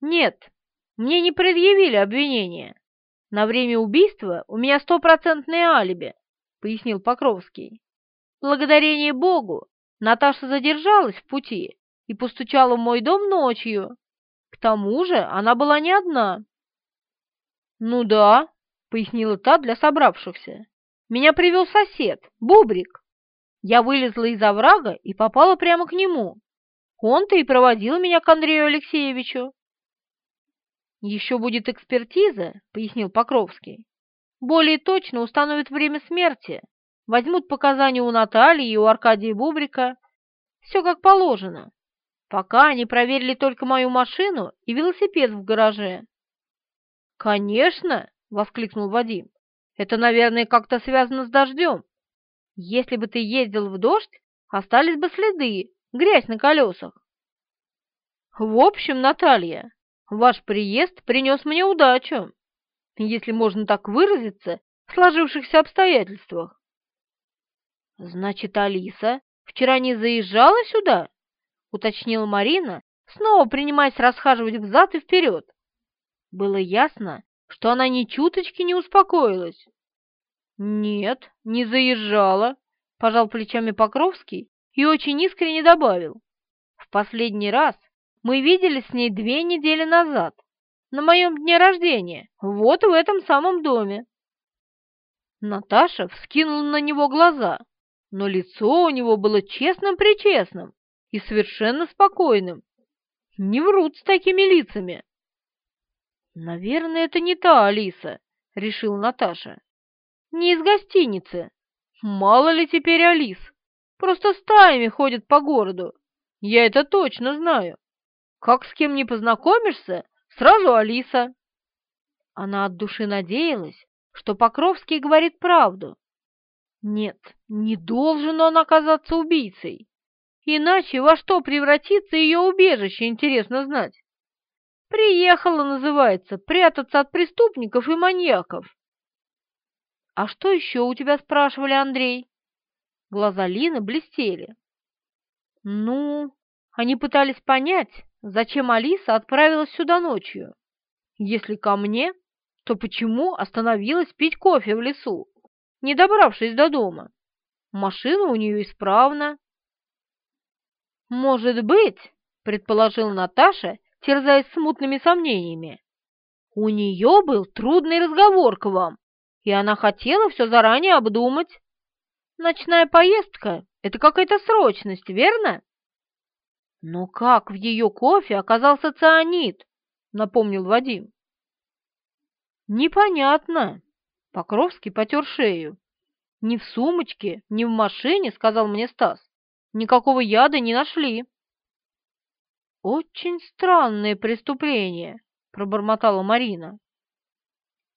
«Нет, мне не предъявили обвинения. На время убийства у меня стопроцентное алиби», — пояснил Покровский. «Благодарение Богу Наташа задержалась в пути и постучала в мой дом ночью. К тому же она была не одна». «Ну да», — пояснила та для собравшихся. «Меня привел сосед, Бубрик. Я вылезла из оврага и попала прямо к нему. Он-то и проводил меня к Андрею Алексеевичу. «Еще будет экспертиза», — пояснил Покровский. «Более точно установят время смерти, возьмут показания у Натальи и у Аркадия Бубрика. Все как положено. Пока они проверили только мою машину и велосипед в гараже». «Конечно!» — воскликнул Вадим. «Это, наверное, как-то связано с дождем. Если бы ты ездил в дождь, остались бы следы, грязь на колесах. В общем, Наталья, ваш приезд принес мне удачу, если можно так выразиться, в сложившихся обстоятельствах. Значит, Алиса вчера не заезжала сюда? Уточнила Марина, снова принимаясь расхаживать взад и вперед. Было ясно, что она ни чуточки не успокоилась. «Нет, не заезжала», — пожал плечами Покровский и очень искренне добавил. «В последний раз мы виделись с ней две недели назад, на моем дне рождения, вот в этом самом доме». Наташа вскинула на него глаза, но лицо у него было честным-причестным и совершенно спокойным. Не врут с такими лицами. «Наверное, это не та Алиса», — решил Наташа. Не из гостиницы. Мало ли теперь Алис. Просто стаями ходят по городу. Я это точно знаю. Как с кем не познакомишься, сразу Алиса. Она от души надеялась, что Покровский говорит правду. Нет, не должен он оказаться убийцей. Иначе во что превратится ее убежище, интересно знать. Приехала, называется, прятаться от преступников и маньяков. «А что еще у тебя спрашивали, Андрей?» Глаза Лины блестели. «Ну, они пытались понять, зачем Алиса отправилась сюда ночью. Если ко мне, то почему остановилась пить кофе в лесу, не добравшись до дома? Машина у нее исправна». «Может быть», — предположил Наташа, терзаясь смутными сомнениями, «у нее был трудный разговор к вам, и она хотела все заранее обдумать. Ночная поездка — это какая-то срочность, верно? Но как в ее кофе оказался цианид? Напомнил Вадим. Непонятно. Покровский потер шею. Ни в сумочке, ни в машине, сказал мне Стас. Никакого яда не нашли. Очень странное преступление, пробормотала Марина.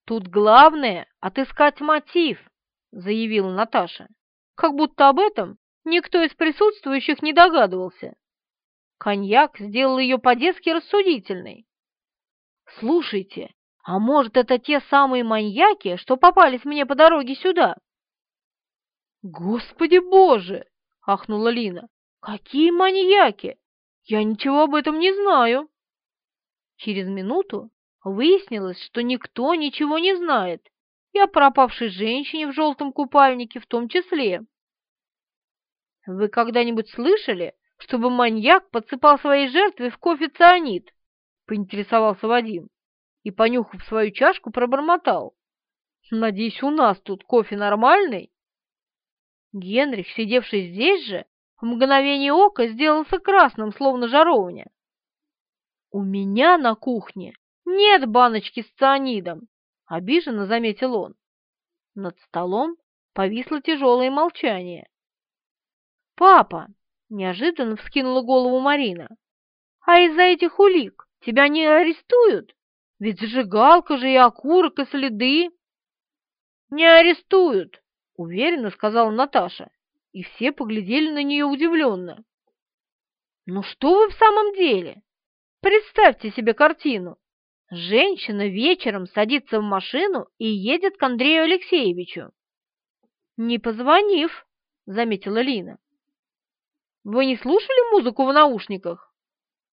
«Тут главное — отыскать мотив», — заявила Наташа, как будто об этом никто из присутствующих не догадывался. Коньяк сделал ее по-детски рассудительной. «Слушайте, а может, это те самые маньяки, что попались мне по дороге сюда?» «Господи боже!» — ахнула Лина. «Какие маньяки? Я ничего об этом не знаю!» Через минуту Выяснилось, что никто ничего не знает, и о пропавшей женщине в желтом купальнике в том числе. Вы когда-нибудь слышали, чтобы маньяк подсыпал своей жертве в кофе цианид? Поинтересовался Вадим и, понюхав свою чашку, пробормотал. Надеюсь, у нас тут кофе нормальный? Генрих, сидевший здесь же, в мгновение ока сделался красным, словно жаровня. «У меня на кухне нет баночки с цианидом», — обиженно заметил он. Над столом повисло тяжелое молчание. «Папа!» — неожиданно вскинула голову Марина. «А из-за этих улик тебя не арестуют? Ведь зажигалка же и окурок, и следы!» «Не арестуют!» — уверенно сказала Наташа и все поглядели на нее удивленно. «Ну что вы в самом деле? Представьте себе картину. Женщина вечером садится в машину и едет к Андрею Алексеевичу. «Не позвонив», — заметила Лина. «Вы не слушали музыку в наушниках?»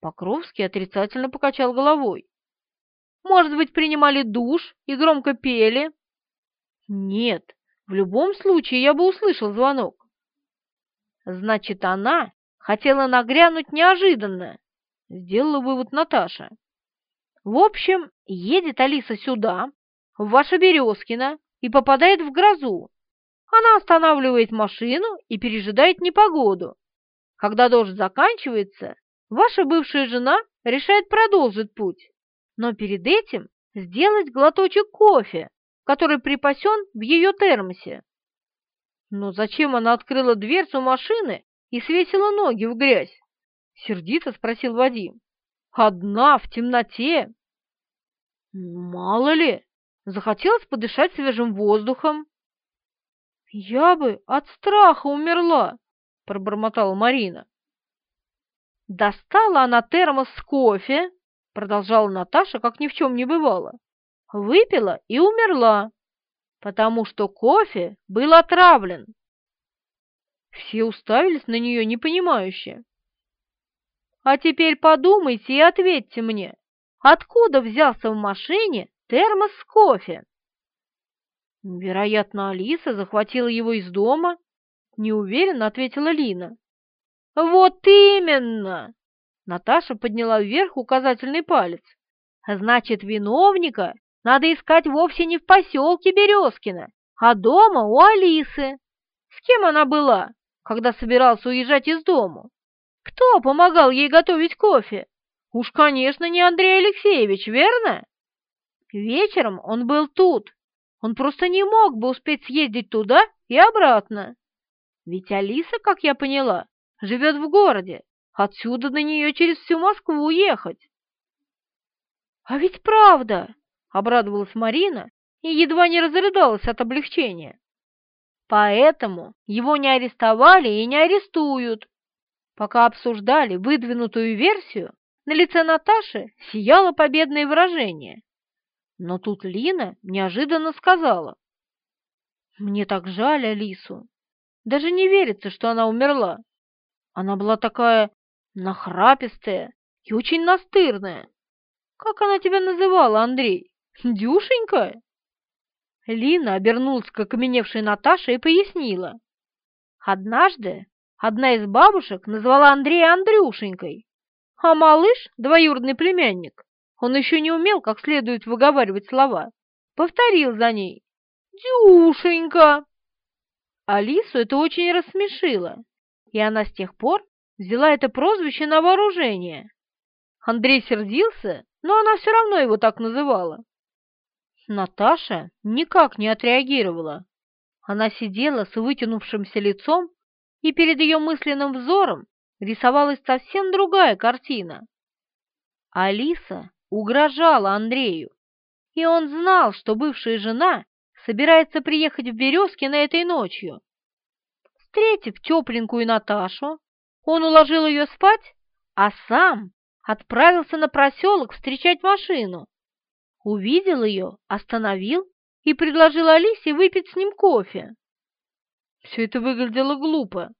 Покровский отрицательно покачал головой. «Может быть, принимали душ и громко пели?» «Нет, в любом случае я бы услышал звонок. Значит, она хотела нагрянуть неожиданно, сделала вывод Наташа. В общем, едет Алиса сюда, в ваше Березкино, и попадает в грозу. Она останавливает машину и пережидает непогоду. Когда дождь заканчивается, ваша бывшая жена решает продолжить путь, но перед этим сделать глоточек кофе, который припасен в ее термосе. Но зачем она открыла дверцу машины и свесила ноги в грязь? Сердито спросил Вадим. Одна, в темноте. Мало ли, захотелось подышать свежим воздухом. Я бы от страха умерла, пробормотала Марина. Достала она термос с кофе, продолжала Наташа, как ни в чем не бывало. Выпила и умерла потому что кофе был отравлен. Все уставились на нее непонимающе. А теперь подумайте и ответьте мне, откуда взялся в машине термос с кофе? Вероятно, Алиса захватила его из дома, неуверенно ответила Лина. Вот именно! Наташа подняла вверх указательный палец. Значит, виновника надо искать вовсе не в поселке Березкино, а дома у Алисы. С кем она была, когда собирался уезжать из дому? Кто помогал ей готовить кофе? Уж, конечно, не Андрей Алексеевич, верно? Вечером он был тут. Он просто не мог бы успеть съездить туда и обратно. Ведь Алиса, как я поняла, живет в городе. Отсюда на нее через всю Москву ехать. А ведь правда, обрадовалась Марина и едва не разрыдалась от облегчения. Поэтому его не арестовали и не арестуют. Пока обсуждали выдвинутую версию, на лице Наташи сияло победное выражение. Но тут Лина неожиданно сказала. «Мне так жаль Алису. Даже не верится, что она умерла. Она была такая нахрапистая и очень настырная. Как она тебя называла, Андрей?» Дюшенька?» Лина обернулась к окаменевшей Наташе и пояснила. Однажды одна из бабушек назвала Андрея Андрюшенькой, а малыш, двоюродный племянник, он еще не умел как следует выговаривать слова, повторил за ней «Дюшенька!». Алису это очень рассмешило, и она с тех пор взяла это прозвище на вооружение. Андрей сердился, но она все равно его так называла. Наташа никак не отреагировала. Она сидела с вытянувшимся лицом, и перед ее мысленным взором рисовалась совсем другая картина. Алиса угрожала Андрею, и он знал, что бывшая жена собирается приехать в Березкино этой ночью. Встретив тепленькую Наташу, он уложил ее спать, а сам отправился на проселок встречать машину увидел ее, остановил и предложил Алисе выпить с ним кофе. Все это выглядело глупо.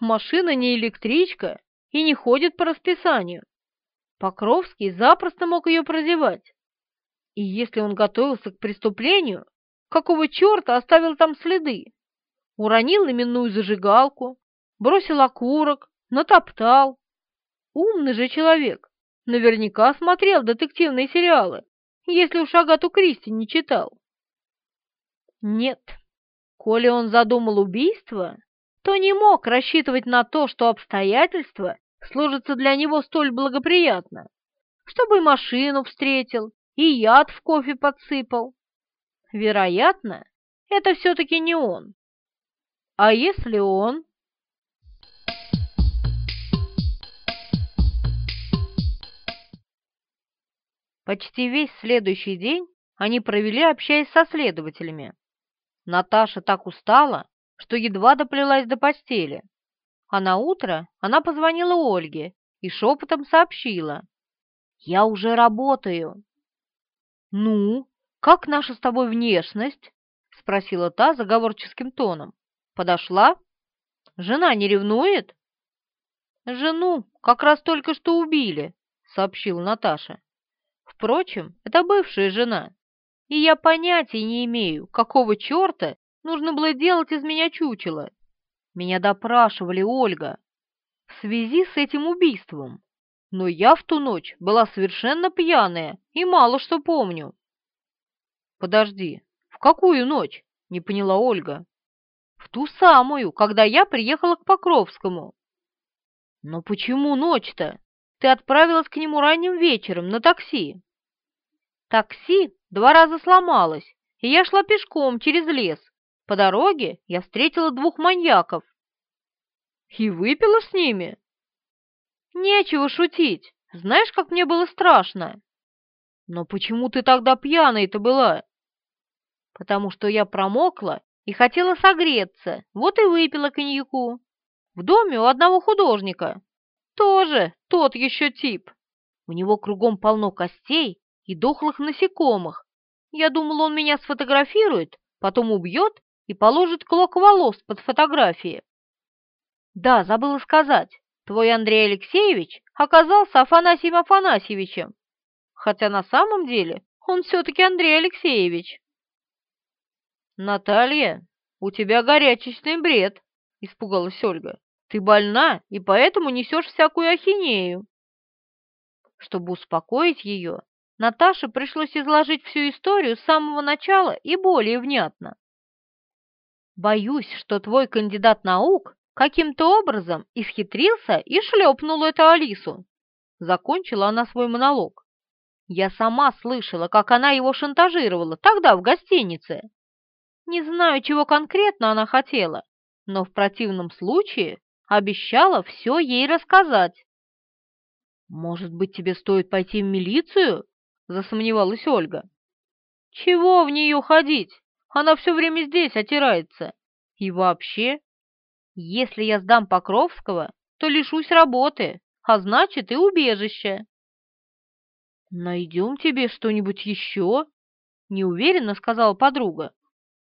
Машина не электричка и не ходит по расписанию. Покровский запросто мог ее прозевать. И если он готовился к преступлению, какого черта оставил там следы. Уронил именную зажигалку, бросил окурок, натоптал. Умный же человек, наверняка смотрел детективные сериалы, если уж Агату Кристи не читал. Нет, коли он задумал убийство, то не мог рассчитывать на то, что обстоятельства сложатся для него столь благоприятно, чтобы машину встретил, и яд в кофе подсыпал. Вероятно, это все-таки не он. А если он? Почти весь следующий день они провели, общаясь со следователями. Наташа так устала, что едва доплелась до постели. А на утро она позвонила Ольге и шепотом сообщила. «Я уже работаю». «Ну, как наша с тобой внешность?» — спросила та заговорческим тоном. «Подошла? Жена не ревнует?» «Жену как раз только что убили», — сообщила Наташа. «Впрочем, это бывшая жена, и я понятия не имею, какого черта нужно было делать из меня чучело. Меня допрашивали, Ольга, в связи с этим убийством, но я в ту ночь была совершенно пьяная и мало что помню. Подожди, в какую ночь? Не поняла Ольга. В ту самую, когда я приехала к Покровскому. Но почему ночь-то? Ты отправилась к нему ранним вечером на такси. Такси два раза сломалось, и я шла пешком через лес. По дороге я встретила двух маньяков. И выпила с ними? Нечего шутить. Знаешь, как мне было страшно? Но почему ты тогда пьяной-то была? Потому что я промокла и хотела согреться, вот и выпила коньяку. В доме у одного художника. Тоже тот еще тип. У него кругом полно костей и дохлых насекомых. Я думала, он меня сфотографирует, потом убьет и положит клок волос под фотографии. Да, забыла сказать, твой Андрей Алексеевич оказался Афанасием Афанасьевичем, хотя на самом деле он все-таки Андрей Алексеевич. Наталья, у тебя горячечный бред, испугалась Ольга. Ты больна и поэтому несешь всякую ахинею. Чтобы успокоить ее, Наташе пришлось изложить всю историю с самого начала и более внятно. «Боюсь, что твой кандидат наук каким-то образом исхитрился и шлепнул эту Алису», закончила она свой монолог. «Я сама слышала, как она его шантажировала тогда в гостинице. Не знаю, чего конкретно она хотела, но в противном случае обещала все ей рассказать». «Может быть, тебе стоит пойти в милицию?» Засомневалась Ольга. «Чего в нее ходить? Она все время здесь отирается. И вообще, если я сдам Покровского, то лишусь работы, а значит и убежища». «Найдем тебе что-нибудь еще?» — неуверенно сказала подруга.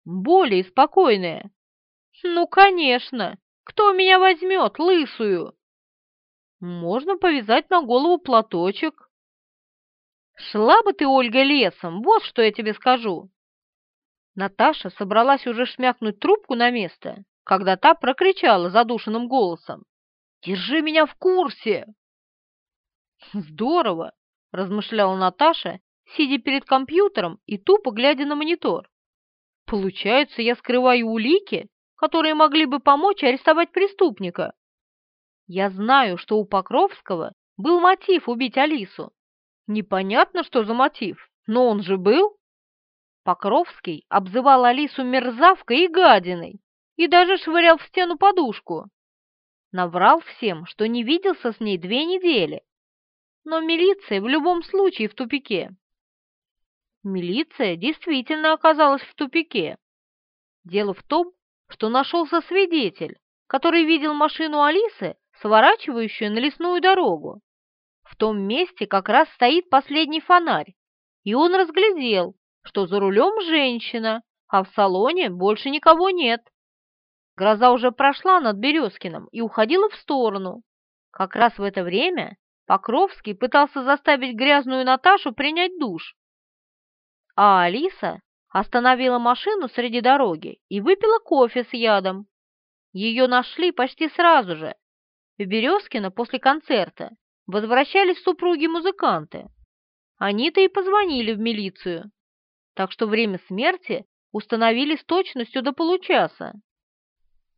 «Более спокойное». «Ну, конечно! Кто меня возьмет, лысую?» «Можно повязать на голову платочек, Шла бы ты, Ольга, лесом, вот что я тебе скажу. Наташа собралась уже шмякнуть трубку на место, когда та прокричала задушенным голосом. «Держи меня в курсе!» «Здорово!» – размышляла Наташа, сидя перед компьютером и тупо глядя на монитор. «Получается, я скрываю улики, которые могли бы помочь арестовать преступника. Я знаю, что у Покровского был мотив убить Алису, Непонятно, что за мотив, но он же был. Покровский обзывал Алису мерзавкой и гадиной и даже швырял в стену подушку. Наврал всем, что не виделся с ней две недели. Но милиция в любом случае в тупике. Милиция действительно оказалась в тупике. Дело в том, что нашелся свидетель, который видел машину Алисы, сворачивающую на лесную дорогу. В том месте как раз стоит последний фонарь, и он разглядел, что за рулем женщина, а в салоне больше никого нет. Гроза уже прошла над Березкиным и уходила в сторону. Как раз в это время Покровский пытался заставить грязную Наташу принять душ. А Алиса остановила машину среди дороги и выпила кофе с ядом. Ее нашли почти сразу же. В Березкино после концерта возвращались супруги-музыканты. Они-то и позвонили в милицию. Так что время смерти установили с точностью до получаса.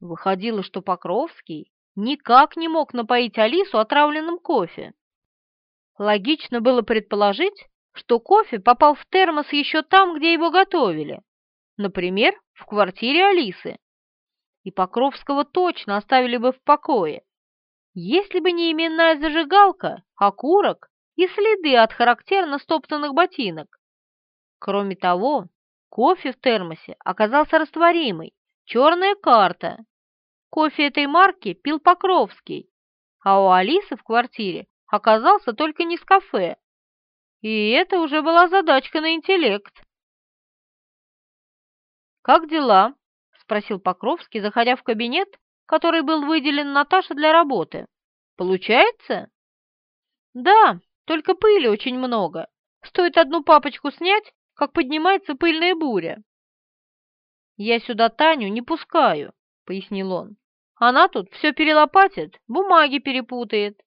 Выходило, что Покровский никак не мог напоить Алису отравленным кофе. Логично было предположить, что кофе попал в термос еще там, где его готовили, например, в квартире Алисы. И Покровского точно оставили бы в покое, если бы не именная зажигалка, окурок и следы от характерно стоптанных ботинок. Кроме того, кофе в термосе оказался растворимый, черная карта. Кофе этой марки пил Покровский, а у Алисы в квартире оказался только не с кафе. И это уже была задачка на интеллект. «Как дела?» — спросил Покровский, заходя в кабинет, который был выделен Наташе для работы. «Получается?» «Да, только пыли очень много. Стоит одну папочку снять, как поднимается пыльная буря». «Я сюда Таню не пускаю», — пояснил он. «Она тут все перелопатит, бумаги перепутает».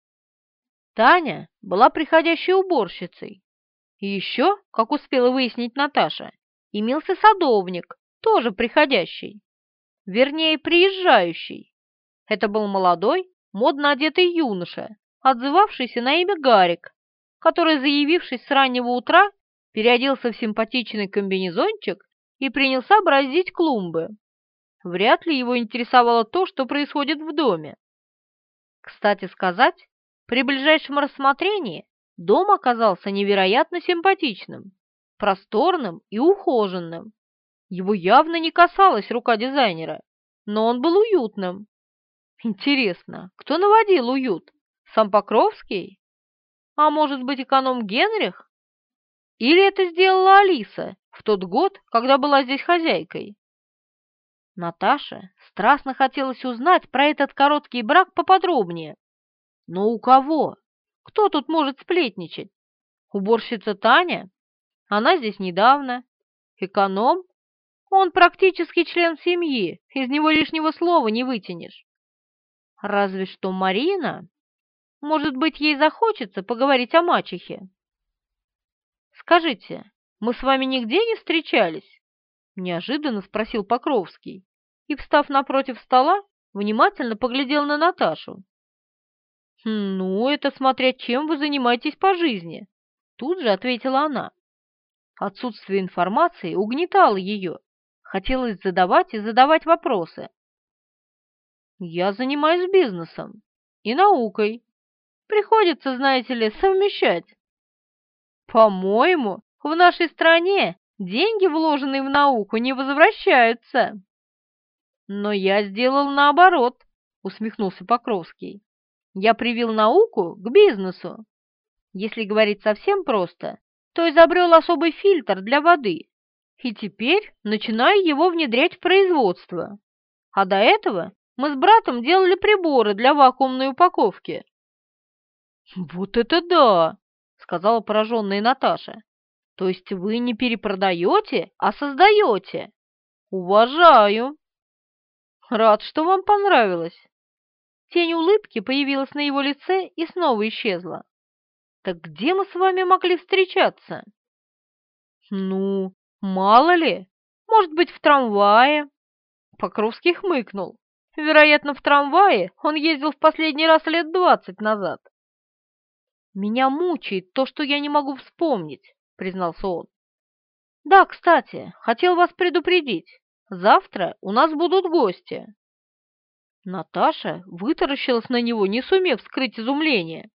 Таня была приходящей уборщицей. И еще, как успела выяснить Наташа, имелся садовник, тоже приходящий. Вернее, приезжающий. Это был молодой, модно одетый юноша, отзывавшийся на имя Гарик, который, заявившись с раннего утра, переоделся в симпатичный комбинезончик и принялся бороздить клумбы. Вряд ли его интересовало то, что происходит в доме. Кстати сказать, при ближайшем рассмотрении дом оказался невероятно симпатичным, просторным и ухоженным. Его явно не касалась рука дизайнера, но он был уютным. Интересно, кто наводил уют? Сам Покровский? А может быть, эконом Генрих? Или это сделала Алиса в тот год, когда была здесь хозяйкой? Наташе страстно хотелось узнать про этот короткий брак поподробнее. Но у кого? Кто тут может сплетничать? Уборщица Таня? Она здесь недавно. Эконом? Он практически член семьи, из него лишнего слова не вытянешь. Разве что Марина. Может быть, ей захочется поговорить о мачехе. «Скажите, мы с вами нигде не встречались?» Неожиданно спросил Покровский и, встав напротив стола, внимательно поглядел на Наташу. «Ну, это смотря чем вы занимаетесь по жизни», тут же ответила она. Отсутствие информации угнетало ее. Хотелось задавать и задавать вопросы. Я занимаюсь бизнесом и наукой. Приходится, знаете ли, совмещать. По-моему, в нашей стране деньги, вложенные в науку, не возвращаются. Но я сделал наоборот, усмехнулся Покровский. Я привил науку к бизнесу. Если говорить совсем просто, то изобрел особый фильтр для воды, и теперь начинаю его внедрять в производство. А до этого мы с братом делали приборы для вакуумной упаковки». «Вот это да!» — сказала пораженная Наташа. «То есть вы не перепродаете, а создаете? Уважаю!» «Рад, что вам понравилось!» Тень улыбки появилась на его лице и снова исчезла. «Так где мы с вами могли встречаться?» «Ну, мало ли, может быть, в трамвае?» Покровский хмыкнул. Вероятно, в трамвае он ездил в последний раз лет двадцать назад. «Меня мучает то, что я не могу вспомнить», — признался он. «Да, кстати, хотел вас предупредить. Завтра у нас будут гости». Наташа вытаращилась на него, не сумев скрыть изумление.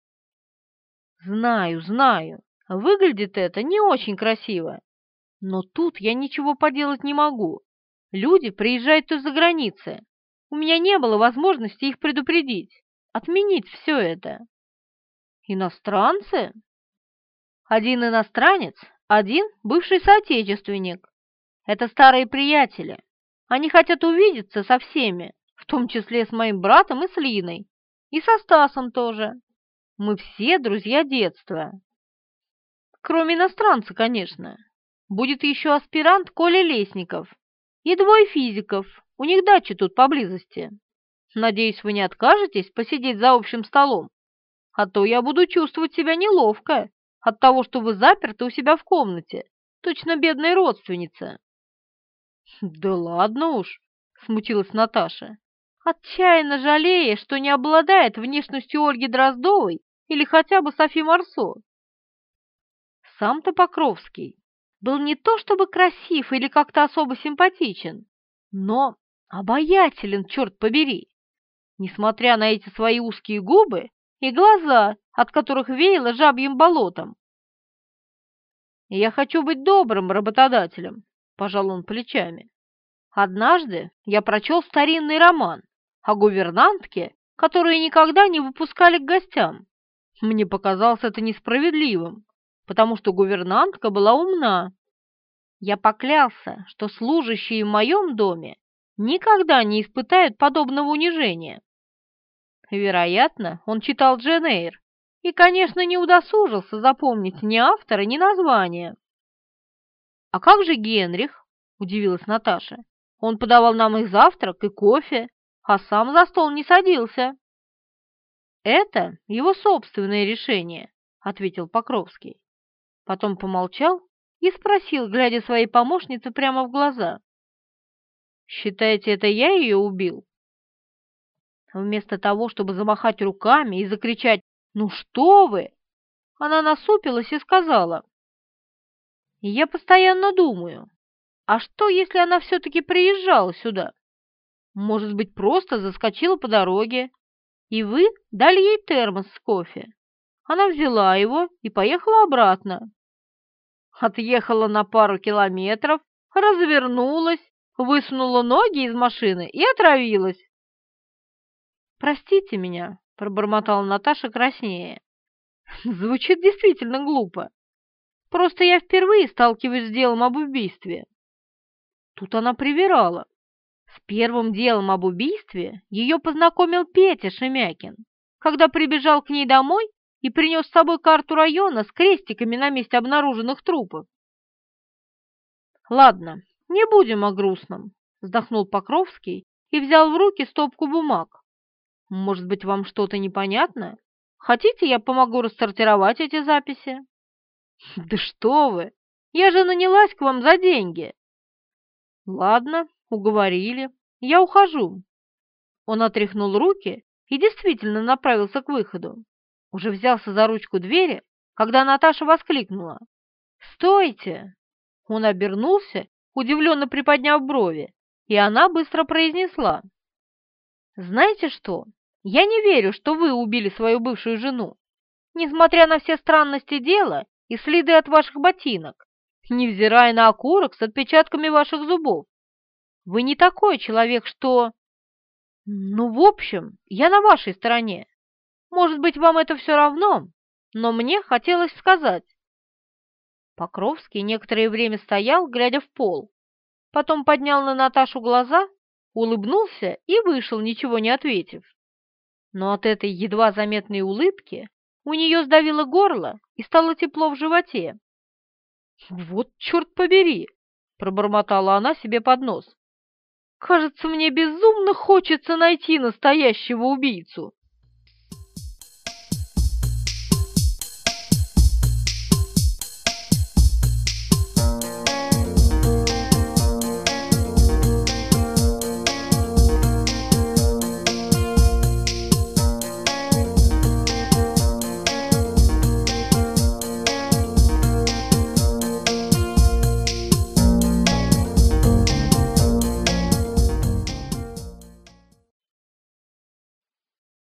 «Знаю, знаю, выглядит это не очень красиво, но тут я ничего поделать не могу. Люди приезжают из-за границы, у меня не было возможности их предупредить, отменить все это. Иностранцы? Один иностранец, один бывший соотечественник. Это старые приятели. Они хотят увидеться со всеми, в том числе с моим братом и с Линой, и со Стасом тоже. Мы все друзья детства. Кроме иностранца, конечно. будет еще аспирант Коля Лесников и двое физиков, у них дача тут поблизости. Надеюсь, вы не откажетесь посидеть за общим столом, а то я буду чувствовать себя неловко от того, что вы заперты у себя в комнате, точно бедная родственница». «Да ладно уж», — смутилась Наташа, отчаянно жалея, что не обладает внешностью Ольги Дроздовой или хотя бы Софи Марсо. Сам-то Покровский был не то чтобы красив или как-то особо симпатичен, но обаятелен, черт побери. Несмотря на эти свои узкие губы и глаза, от которых веяло жабьим болотом. «Я хочу быть добрым работодателем», — пожал он плечами. «Однажды я прочел старинный роман о гувернантке, которые никогда не выпускали к гостям. Мне показалось это несправедливым, потому что гувернантка была умна. Я поклялся, что служащие в моем доме никогда не испытают подобного унижения. Вероятно, он читал Джен Эйр и, конечно, не удосужился запомнить ни автора, ни названия. «А как же Генрих?» – удивилась Наташа. «Он подавал нам их завтрак и кофе, а сам за стол не садился». «Это его собственное решение», — ответил Покровский. Потом помолчал и спросил, глядя своей помощнице прямо в глаза. «Считаете, это я ее убил?» Вместо того, чтобы замахать руками и закричать «Ну что вы!», она насупилась и сказала. «Я постоянно думаю, а что, если она все-таки приезжала сюда? Может быть, просто заскочила по дороге, и вы дали ей термос с кофе. Она взяла его и поехала обратно. Отъехала на пару километров, развернулась, высунула ноги из машины и отравилась. «Простите меня», — пробормотала Наташа краснее. «Звучит действительно глупо. Просто я впервые сталкиваюсь с делом об убийстве». Тут она привирала. С первым делом об убийстве ее познакомил Петя Шемякин, когда прибежал к ней домой и принес с собой карту района с крестиками на месте обнаруженных трупов. «Ладно, не будем о грустном», — вздохнул Покровский и взял в руки стопку бумаг. «Может быть, вам что-то непонятно? Хотите, я помогу рассортировать эти записи?» «Да что вы! Я же нанялась к вам за деньги!» «Ладно, Уговорили. Я ухожу. Он отряхнул руки и действительно направился к выходу. Уже взялся за ручку двери, когда Наташа воскликнула. «Стойте!» Он обернулся, удивленно приподняв брови, и она быстро произнесла. «Знаете что? Я не верю, что вы убили свою бывшую жену. Несмотря на все странности дела и следы от ваших ботинок, невзирая на окурок с отпечатками ваших зубов. Вы не такой человек, что... Ну, в общем, я на вашей стороне. Может быть, вам это все равно, но мне хотелось сказать. Покровский некоторое время стоял, глядя в пол. Потом поднял на Наташу глаза, улыбнулся и вышел, ничего не ответив. Но от этой едва заметной улыбки у нее сдавило горло и стало тепло в животе. «Вот черт побери!» — пробормотала она себе под нос. Кажется, мне безумно хочется найти настоящего убийцу.